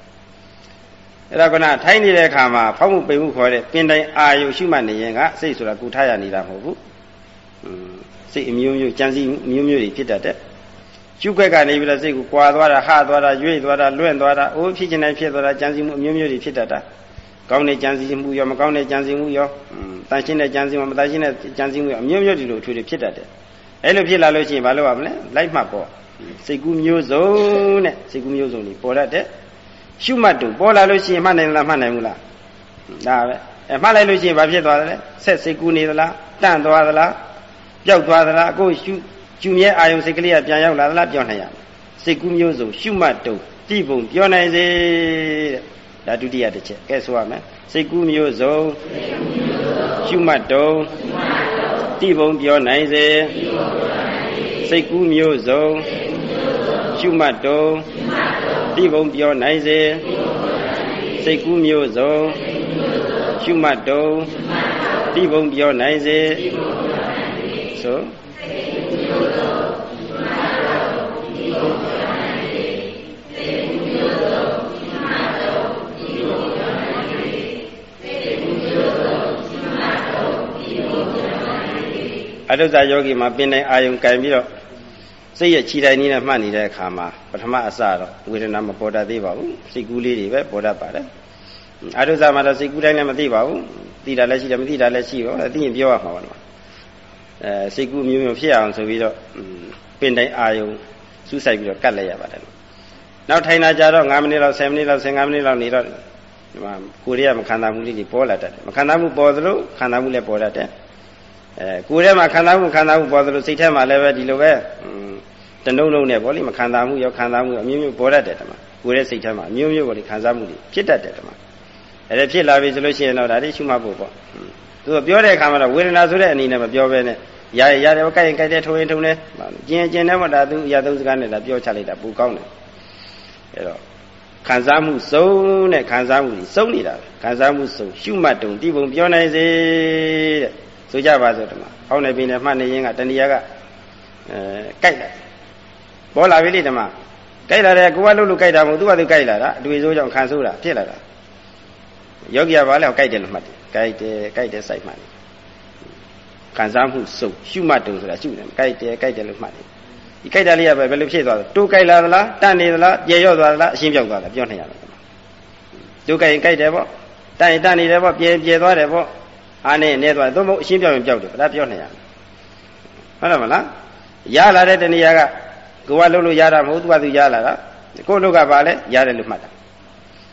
အဲ့ဒါကထိုင်းနေတဲ့အခါမှာဖောက်မှုပိန်မှုခေါ်တဲ့ပင်တိုင်အာယုရှိမှနေရင်ကစိတ်ဆိုတာကုထားရနေတာမဟုတ်ဘူးစိတ်အမျိုးမျိုးကြံစည်အမျိုးမျိုးတွေဖြစ်တတ်တယ်ကျုပ်ကက်ကနေပြီးတော့စိတ်ကိုကွာသွားတာဟသွားတာရွေ့သွားတာလွင့်သွားတာအိုးဖြစ်ချင်တိုင်းဖြစ်သွားတာကြံစည်မှုအမျိုးမျိုးတွေဖြစ်တတ်တာကောင်းတဲ့ကြံစည်မှုရောမကောင်းတဲ့ကြံစည်မှုရောတန်ရှင်းတဲ့ကြံစည်မှုမတန်ရှင်းတဲ့ကြံစည်မှုရောအမျိုးမျိုးဒီလိုအထူးတွေဖြစ်တတ်တယ်အဲ့လိုဖြစ်လာလို့ရှိရင်ဘာလုပ်ရမလဲလိုက်မှတ်ပေါ့စိတ်ကူးမျိုးစုံနဲ့စိတ်ကူးမျိုးစုံတွေပေါ်တတ်တယ် ရှုမှတ်တူပေါ်လာလို့ရှိရင်မှတ်နိုင်လားမှတ်နိုင်ဘူးလားဒါပဲအဲမှတ်လိုက်လို့ရှိရင်ဘာဖြစ်သွားသလဲဆက်စိတ်ကူးနေသလားတန့်သွားသလားပျောက်သွားသလားအခုရှုကျူမြဲအာယုံစိတ်ကလေးကပြန်ရောက်လာသလားပြောနိုင်ရမယ်စိတ်ကူးမျိုးစုံရှုမှတ်တူတိပုံပြောနိုင်စေတဲ့ဒါဒုတိယတစ်ချက်ကဲဆိုရမယ်စိတ်ကူးမျိုးစုံရှုမှတ်တူတိပုံပြောနိုင်စေစိတ်ကူးမျိုးစုံရှုမှတ်တူ တိဘုံပြောနိုင်စေစိတ်ကူးမျိုးစုံရှုမှတ်တုံတိဘုံပြောနိုင်စေဆိုအတုဇာယောဂီမှာပင်တိုင်းအာယုံကံပြီးတော့ စိတ်ရဲ့ခြေတိုင်းနည်းနဲ့မှတ်နေတဲ့အခါမှာပထမအစတော့ဝေဒနာမပေါ်တတ်သေးပါဘူးစိတ်ကူးလေးတွေပဲပေါ်တတ်ပါတယ်အာရုံစာမှာတော့စိတ်ကူးတိုင်းလည်းမသိပါဘူးသိတာလည်းရှိတယ်မသိတာလည်းရှိပါဘူးသိရင်ပြောရမှာပါတော့အဲစိတ်ကူးမျိုးမျိုးဖြစ်အောင်ဆိုပြီးတော့ပင်တိုင်းအာယုံစူးစိုက်ပြီးတော့ကတ်လိုက်ရပါတယ်နောက်ထိုင်တာကြတော့9မိနစ်လောက်10မိနစ်လောက်15မိနစ်လောက်နေတော့ဒီမှာကိုယ်ရမခံစားမှုလေးတွေပေါ်လာတတ်တယ်မခံစားမှုပေါ်သလိုခံစားမှုလည်းပေါ်တတ်တယ် အဲကိုယ်ထဲမှာခံစားမှုခံစားမှုပေါ်သလိုစိတ်ထဲမှာလည်းပဲဒီလိုပဲတနှုံးလုံးနဲ့ဗောလေမခံစားမှုရောခံစားမှုအမျိုးမျိုးပေါ်တတ်တယ်တမကိုယ်ရဲ့စိတ်ထဲမှာအမျိုးမျိုးဗောလေခံစားမှုတွေဖြစ်တတ်တယ်တမအဲဒါဖြစ်လာပြီဆိုလို့ရှိရင်တော့ဒါတွေရှုမှတ်ဖို့ပေါ့သူကပြောတဲ့အခါမှာတော့ဝေဒနာဆိုတဲ့အနေနဲ့မပြောဘဲနဲ့ရရရတယ်ကိုက်ရင်ကိုက်တယ်ထုံရင်ထုံတယ်ကျင်ကျင်တယ်ဗောဒါသူအရာသုံးစကားနဲ့ဒါပြောချလိုက်တာပူကောင်းတယ်အဲတော့ခံစားမှုစုံနဲ့ခံစားမှုစုံနေတာခံစားမှုစုံရှုမှတ်တုံတိပုံပြောနိုင်စေတဲ့ ဆိုကြပါစို့ဒီမှာဟောင်းနေပြီနဲ့မှတ်နေရင်ကတဏှာကအဲကြိုက်လိုက်ပေါ်လာပြီလေဓမ္မကြိုက်လာတယ်ကိုကလှုပ်လို့ကြိုက်တာမဟုတ်သူကသူကြိုက်လာတာအတွေ့အကြုံကြောင့်ခံဆိုးတာဖြစ်လာတာယောဂီကဘာလဲကြိုက်တယ်လို့မှတ်တယ်ကြိုက်တယ်ကြိုက်တယ်စိုက်မှတ်တယ်ခံစားမှုစုပ်ရှုမှတ်တုံဆိုတာရှုတယ်ကြိုက်တယ်ကြိုက်တယ်လို့မှတ်တယ်ဒီကြိုက်တာလေးကပဲဘယ်လိုဖြစ်သွားလဲတိုးကြိုက်လာသလားတန့်နေသလားပြေရော့သွားသလားအရှင်းပြောက်သွားလားပြောနိုင်ရမယ်တိုးကြိုက်ရင်ကြိုက်တယ်ပေါ့တန့်ရင်တန့်နေတယ်ပေါ့ပြေပြေသွားတယ်ပေါ့ အားနဲ့နေသွားတယ်သို့မဟုတ်အရှင်းပြောက်ရင်ပြောက်တယ်ဒါပြောနိုင်ရမယ်ဟုတ်တယ်မလားရလာတဲ့တဏှာကကိုကလှုပ်လို့ရတာမဟုတ်သူကသူရလာတာကိုလှုပ်ကပါလဲရတယ်လို့မှတ်တာ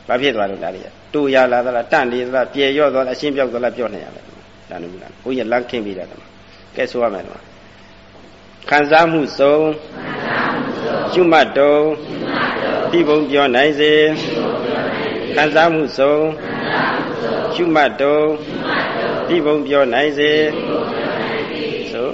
ဘာဖြစ်သွားလို့ဒါလေးတူရလာသလားတန့်နေသလားပြေရော့သွားလားအရှင်းပြောက်သွားလားပြောနေရမယ်ဒါနုလားဘုရားလမ်းခင်းပြီးတာကကဲဆိုရမယ်နော်ခံစားမှုစုံရှုမှတ်တုံတိဘုံပြောနိုင်စေခံစားမှုစုံရှုမှတ်တုံ တိဘုံပြောနိုင်စေဆို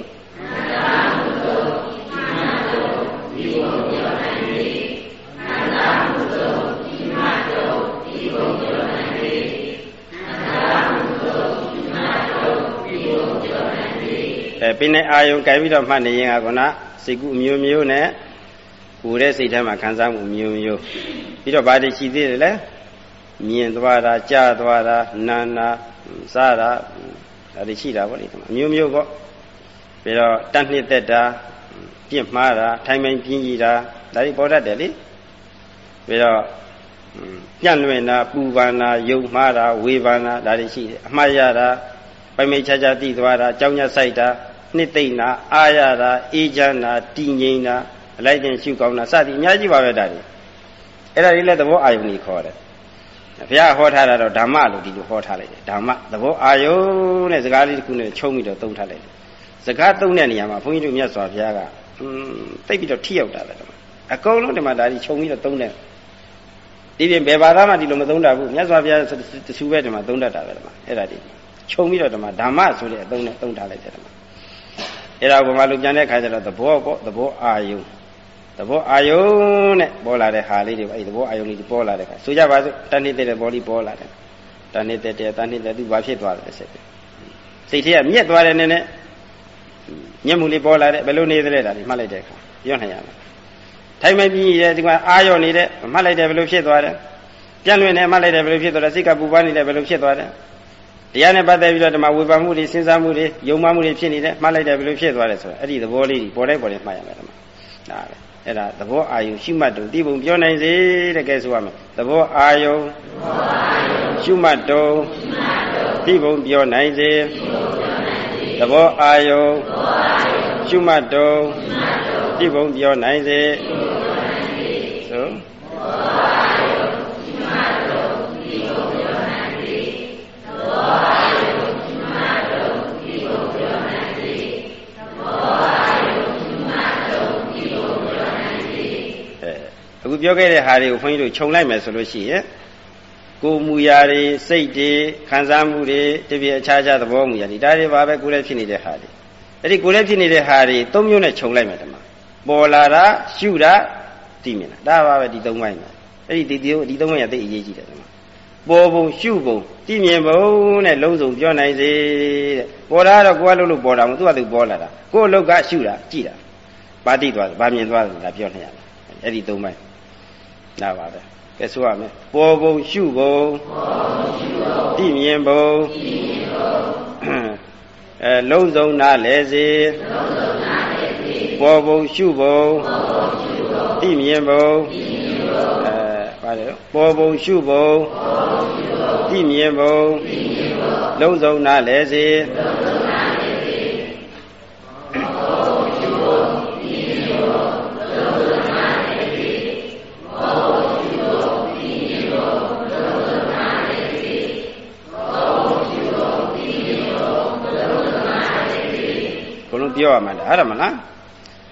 အဲပပင်နဲ့အာယုံကြိုင်ပြီးတော့မှတ်နေရင်ကကောစိတ်ကူးမျိုးမျိုးနဲ့ကိုယ်တဲ့စိတ်ထဲမှာခံစားမှုမျိုးမျိုးပြီးတော့ဗာတိရှိသေးတယ်လေမြင်သွားတာကြားသွားတာနာနာ စားတာဒါတွေရှိတာပေါ့လေအမျိုးမျိုးပေါ့ပြီးတော့တတ်နှစ်သက်တာပြင့်မှားတာထိုင်ပိုင်ပြင်းကြီးတာဒါတွေပေါ်တတ်တယ်လေပြီးတော့ပြန့်လွင်တာပူပန်တာယုံမှားတာဝေဖန်တာဒါတွေရှိတယ်အမှားရတာပိုင်မိတ်ချာချာသိသွားတာကြောင်းညက်ဆိုင်တာနှစ်သိမ့်တာအာရတာအေးချမ်းတာတည်ငြိမ်တာအလိုက်တင်ရှုကောင်းတာစသည်အများကြီးပါပဲဒါတွေအဲ့ဒါတွေလည်းသဘောအာယုန်ကြီးခေါ်တယ် ဘုရားဟောထားတာတော့ဓမ္မလို့ဒီလိုဟောထားလိုက်တယ်ဓမ္မသဘောအာယုန်နဲ့စကားလေးတစ်ခုနဲ့ချုံပြီးတော့သုံးထားလိုက်တယ်စကားသုံးတဲ့နေရာမှာဘုန်းကြီးတို့မြတ်စွာဘုရားကอืมတိတ်ပြီးတော့ထိရောက်တာပဲဓမ္မအကုန်လုံးဓမ္မဒါကြီးခြုံပြီးတော့သုံးတယ်ဒီပြင်ဘယ်ဘာသာမှဒီလိုမသုံးတတ်ဘူးမြတ်စွာဘုရားတဆူပဲဓမ္မသုံးတတ်တာပဲဓမ္မအဲ့ဒါဒီခြုံပြီးတော့ဓမ္မဓမ္မဆိုတဲ့အသုံးနဲ့သုံးထားလိုက်တယ်ဓမ္မအဲ့ဒါကိုဘာလို့ပြန်တဲ့ခါကျတော့သဘောပေါ့သဘောအာယုံ သဘောအာယုံနဲ့ပေါ်လာတဲ့ဟာလေးတွေအဲ့ဒီသဘောအာယုံလေးတွေပေါ်လာတဲ့ခါဆိုကြပါစို့တဏှိတဲ့ဘောလေးပေါ်လာတယ်တဏှိတဲ့တဲ့တဏှိတဲ့သူဘာဖြစ်သွားတယ်ဆက်တယ်စိတ်ထဲကမြက်သွားတယ်နည်းနည်းညက်မှုလေးပေါ်လာတယ်ဘယ်လိုနေသလဲဒါလေးမှတ်လိုက်တဲ့အခါပြောနိုင်ရမယ်ထိုင်မပြီးရတဲ့ဒီကအာရောနေတဲ့မှတ်လိုက်တယ်ဘယ်လိုဖြစ်သွားတယ်ပြန့်လွင်နေမှတ်လိုက်တယ်ဘယ်လိုဖြစ်သွားလဲစိတ်ကပူပန်နေတယ်ဘယ်လိုဖြစ်သွားတယ်တရားနဲ့ပတ်သက်ပြီးတော့ဒီမှာဝေဖန်မှုတွေစဉ်းစားမှုတွေယုံမှမှုတွေဖြစ်နေတယ်မှတ်လိုက်တယ်ဘယ်လိုဖြစ်သွားလဲဆိုတော့အဲ့ဒီသဘောလေးကြီးပေါ်တိုင်းပေါ်တိုင်းမှတ်ရမယ်ဒီမှာဒါပဲ အဲ့ဒါသဘောအာယုရှုမှတ်တုံဒီပုံပြောနိုင်စေတဲ့ကဲဆိုရမယ်သဘောအာယုရှုမှတ်တုံဒီပုံပြောနိုင်စေသဘောအာယုရှုမှတ်တုံဒီပုံပြောနိုင်စေ အခုပြောခဲ့တဲ့ဟာတွေကိုခွန်ကြီးတို့ခြုံလိုက်မယ်ဆိုလို့ရှိရင်ကိုမူရာတွေစိတ်တွေခံစားမှုတွေတပြည့်အခြားခြားသဘောမူရာတွေဒါတွေပါပဲကိုယ်လည်းဖြစ်နေတဲ့ဟာတွေအဲ့ဒီကိုယ်လည်းဖြစ်နေတဲ့ဟာတွေသုံးမျိုးနဲ့ခြုံလိုက်မယ်တမပေါ်လာတာရှုတာသိမြင်တာဒါပါပဲဒီသုံးပိုင်းမှာအဲ့ဒီဒီဒီသုံးပိုင်းကသိအရေးကြီးတယ်တမပေါ်ပုံရှုပုံသိမြင်ပုံနဲ့လုံးစုံပြောနိုင်စေတဲ့ပေါ်တာတော့ကိုယ်ကလို့လို့ပေါ်တာမဟုတ်သူကသူပေါ်လာတာကိုယ်အလုပ်ကရှုတာကြည့်တာဘာသိသွားဘာမြင်သွားတယ်ဒါပြောနေရတယ်အဲ့ဒီသုံးပိုင်း နားပါပဲကဲဆိုရမယ်ပေါ်ပုံရှုပုံတိမြင်ပုံအဲလုံးစုံနားလဲစေပေါ်ပုံရှုပုံတိမြင်ပုံအဲပါတယ်ပေါ်ပုံရှုပုံတိမြင်ပုံလုံးစုံနားလဲစေ ပြောရမှာလေအဲ့ဒါမလား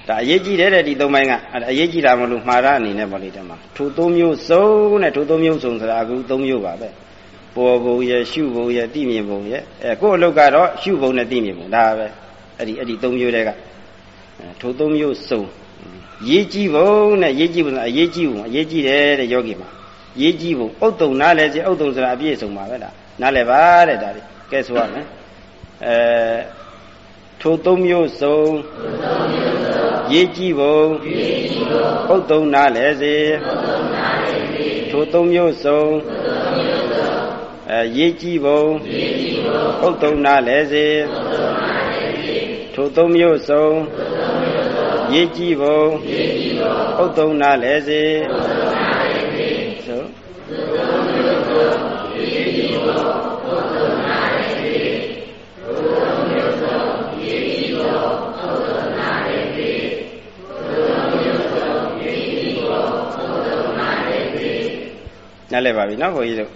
ဒါအရေးကြီးတယ်တဲ့ဒီသုံးပိုင်းကအရေးကြီးတာမလို့မှားရအနေနဲ့ပေါ့လေတမထိုသုံးမျိုးစုံနဲ့ထိုသုံးမျိုးစုံဆိုတာအခုသုံးမျိုးပါပဲပေါ်ဘုံရဲ့ရှုဘုံရဲ့တိမြင်ဘုံရဲ့အဲကိုယ့်အလုပ်ကတော့ရှုဘုံနဲ့တိမြင်ဘုံဒါပဲအဲ့ဒီအဲ့ဒီသုံးမျိုးတွေကထိုသုံးမျိုးစုံရေးကြည့်ဘုံနဲ့ရေးကြည့်ဘုံအရေးကြီးဘုံအရေးကြီးတယ်တဲ့ယောဂီမှာရေးကြည့်ဘုံဥဒ္တုံနားလဲစီဥဒ္တုံဆိုတာအပြည့်စုံပါပဲဒါနားလဲပါတဲ့ဒါလေးကဲဆိုရမယ်အဲ ထိုသုံးမျိုးစုံရေးကြည့်ပုံပုတ်သုံးနာလဲစေထိုသုံးမျိုးစုံအဲရေးကြည့်ပုံပုတ်သုံးနာလဲစေထိုသုံးမျိုးစုံရေးကြည့်ပုံပုတ်သုံးနာလဲစေ နားလည်ပါပြီနော်ဘုန်းကြီးတို့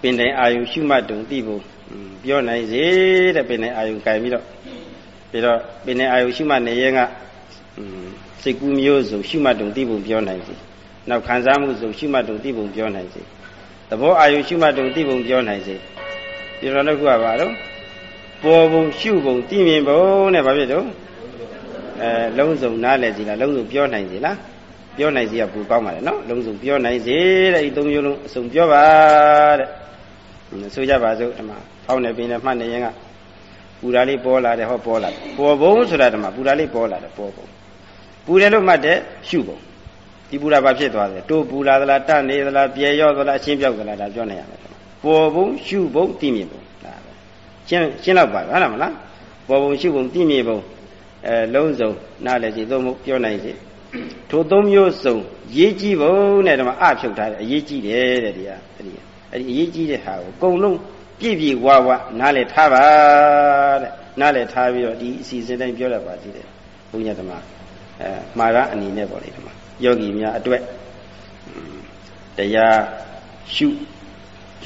ပင်တိုင်အာယုရှုမှတ်တုံသိဖို့ပြောနိုင်စေတဲ့ပင်တိုင်အာယုကင်ပြီးတော့ပြီးတော့ပင်တိုင်အာယုရှုမှတ်နေရင်ကစိတ်ကူးမျိုးစုံရှုမှတ်တုံသိဖို့ပြောနိုင်စေနောက်ခံစားမှုစုံရှုမှတ်တုံသိဖို့ပြောနိုင်စေသဘောအာယုရှုမှတ်တုံသိဖို့ပြောနိုင်စေပြီးတော့နောက်ခုကပါတော့ပေါ်ပုံရှုပုံသိမြင်ပုံနဲ့ဘာဖြစ်တော့အဲလုံးစုံနားလည်စီလားလုံးစုံပြောနိုင်စီလား ပြောနိုင်စီကပူကောင်းပါလေနော်လုံးစုံပြောနိုင်စေတဲ့ဒီသုံးမျိုးလုံးအစုံပြောပါတဲ့ဆိုကြပါစို့ဒီမှာဖောင်းနေပင်နဲ့မှတ်နေရင်ကပူတာလေးပေါ်လာတယ်ဟောပေါ်လာတယ်ပေါ်ဘုံဆိုတာဓမ္မပူတာလေးပေါ်လာတယ်ပေါ်ဘုံပူတယ်လို့မှတ်တယ်ရှုဘုံဒီပူတာဘာဖြစ်သွားလဲတိုးပူလာသလားတနေသလားပြေရော့သလားအချင်းပြောက်သလားဒါပြောနိုင်ရမယ်ပေါ်ဘုံရှုဘုံသိမြင်ဘုံဒါပဲရှင်းရှင်းတော့ပါဟုတ်လားမလားပေါ်ဘုံရှုဘုံသိမြင်ဘုံအဲလုံးစုံနားလည်ကြည့်သို့မဟုတ်ပြောနိုင်စေ ထိုသုံးမျိုးစုံရေးကြည့်ဘုံနဲ့ဓမ္မအဖြုတ်ထားတယ်အရေးကြီးတယ်တဲ့ဒီဟာအဲ့ဒီအဲ့ဒီအရေးကြီးတဲ့ဟာကိုအကုန်လုံးပြည့်ပြည့်ဝဝနားလည်ထားပါတဲ့နားလည်ထားပြီးတော့ဒီအစီအစဉ်တိုင်းပြောရပါသေးတယ်ဘုညာဓမ္မအဲမှာရအနေနဲ့ပေါ့လေဓမ္မယောဂီများအတွက်တရားရှု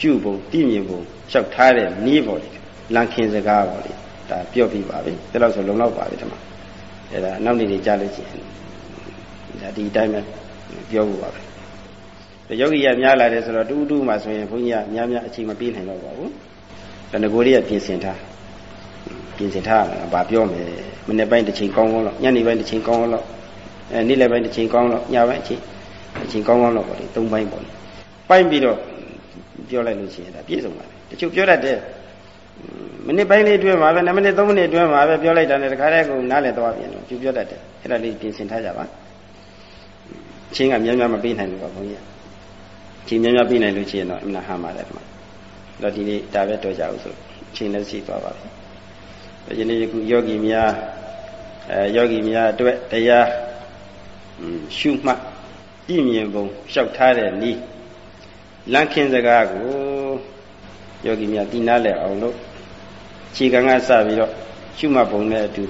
ရှုပုံတည်မြင်ပုံလျှောက်ထားတဲ့နည်းပေါ့လေလန်ခင်စကားပေါ့လေဒါပြောပြပါပြီဒါလို့ဆိုလုံလောက်ပါပြီဓမ္မအဲဒါနောက်နေ့တွေကြားလို့ရှိရင် ဒါဒီအတိုင်းပဲပြောဖို့ပါပဲယောဂီရများလာတယ်ဆိုတော့တူးတူးမှဆိုရင်ဘုန်းကြီးကများများအချိန်မပြေးနိုင်တော့ပါဘူးဒါငကိုလေးကပြင်ဆင်ထားပြင်ဆင်ထားတာဗာပြောမယ်မနေ့ပိုင်းတစ်ချိန်ကောင်းကောင်းတော့ညနေပိုင်းတစ်ချိန်ကောင်းကောင်းတော့အဲနေ့လယ်ပိုင်းတစ်ချိန်ကောင်းတော့ညပိုင်းအချိန်အချိန်ကောင်းကောင်းတော့ပေါ့လေသုံးပိုင်းပေါ့လေပိုင်းပြီးတော့ပြောလိုက်လို့ရှိရင်ဒါပြည့်စုံပါတယ်တချို့ပြောတတ်တယ်မိနစ်ပိုင်းလေးအတွင်းမှာပဲ2မိနစ်3မိနစ်အတွင်းမှာပဲပြောလိုက်တာနဲ့တခါတည်းကိုနားလည်သွားပြန်လို့ကျူပြောတတ်တယ်အဲ့ဒါလေးပြင်ဆင်ထားကြပါ ချင်းကများများမပေးနိုင်လို့ပါဘုန်းကြီးချင်းများများပေးနိုင်လို့ရှိရင်တော့အမှန်ဟာပါတယ်ဒီမှာတော့ဒီနေ့ဒါပဲတော့ကြအောင်ဆိုချင်းလည်းရှိသွားပါပြီဒီနေ့ယခုယောဂီများအဲယောဂီများအတွက်တရားရှုမှတ်ပြည့်မြင်ပုံလျှောက်ထားတဲ့နည်းလန့်ခင်စကားကိုယောဂီများတည်နာလဲအောင်လို့ခြေကံကစပြီးတော့ရှုမှတ်ပုံနဲ့အတူ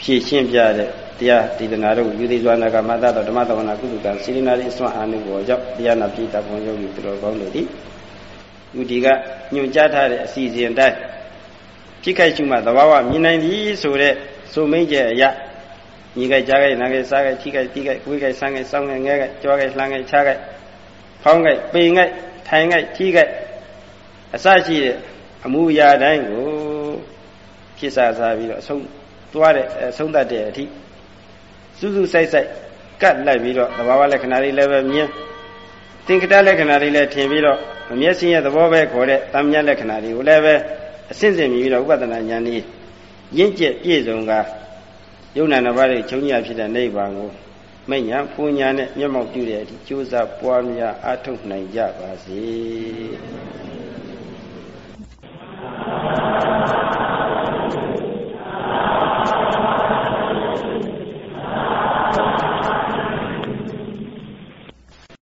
ဖြည့်ရှင်းပြတဲ့ တရားဒေသနာတို့ယူသေးစွာနာကမတ္တတော်ဓမ္မသဝနာကုသကစေရနာရိစွမ်းအာနုဘောကြောင့်တရားနာပြည်တဘုံယောဂီသူတော်ကောင်းတို့သည်ဥဒီကညွှန်ကြားထားတဲ့အစီအစဉ်တိုင်းဖြစ်ခိုက်ရှုမှသဘာဝမြင်နိုင်သည်ဆိုတဲ့ဆိုမိတ်ကျအရာညီခိုက်ကြားခိုက်နာခိုက်စားခိုက်ထိခိုက်တိခိုက်ကိုယ်ခိုက်ဆန်းခိုက်စောင်းခိုက်ငဲခိုက်ကြွားခိုက်လှမ်းခိုက်ခြားခိုက်ဖောင်းခိုက်ပိန်ခိုက်ထိုင်ခိုက်ထိခိုက်အစရှိတဲ့အမှုရာတိုင်းကိုဖြစ်စားစားပြီးတော့အဆုံးသွားတဲ့အဆုံးတတ်တဲ့အထိ စုစုဆိုင်ဆိုင်ကတ်လိုက်ပြီးတော့သဘာဝလက္ခဏာတွေလည်းပဲမြင်သင်္ကတလက္ခဏာတွေလည်းထင်ပြီးတော့မျက်စိရဲ့သဘောပဲခေါ်တဲ့တမညာလက္ခဏာတွေကိုလည်းပဲအစဉ်စဉ်မြင်ပြီးတော့ဥပဒနာဉာဏ်ကြီးရင့်ကျက်ပြည့်စုံကယုံနာနာပါးတွေချုပ်ညာဖြစ်တဲ့နိဗ္ဗာန်ကိုမိညာပူညာနဲ့မျက်မှောက်ပြုတဲ့အထိကြိုးစားပွားများအားထုတ်နိုင်ကြပါစေ။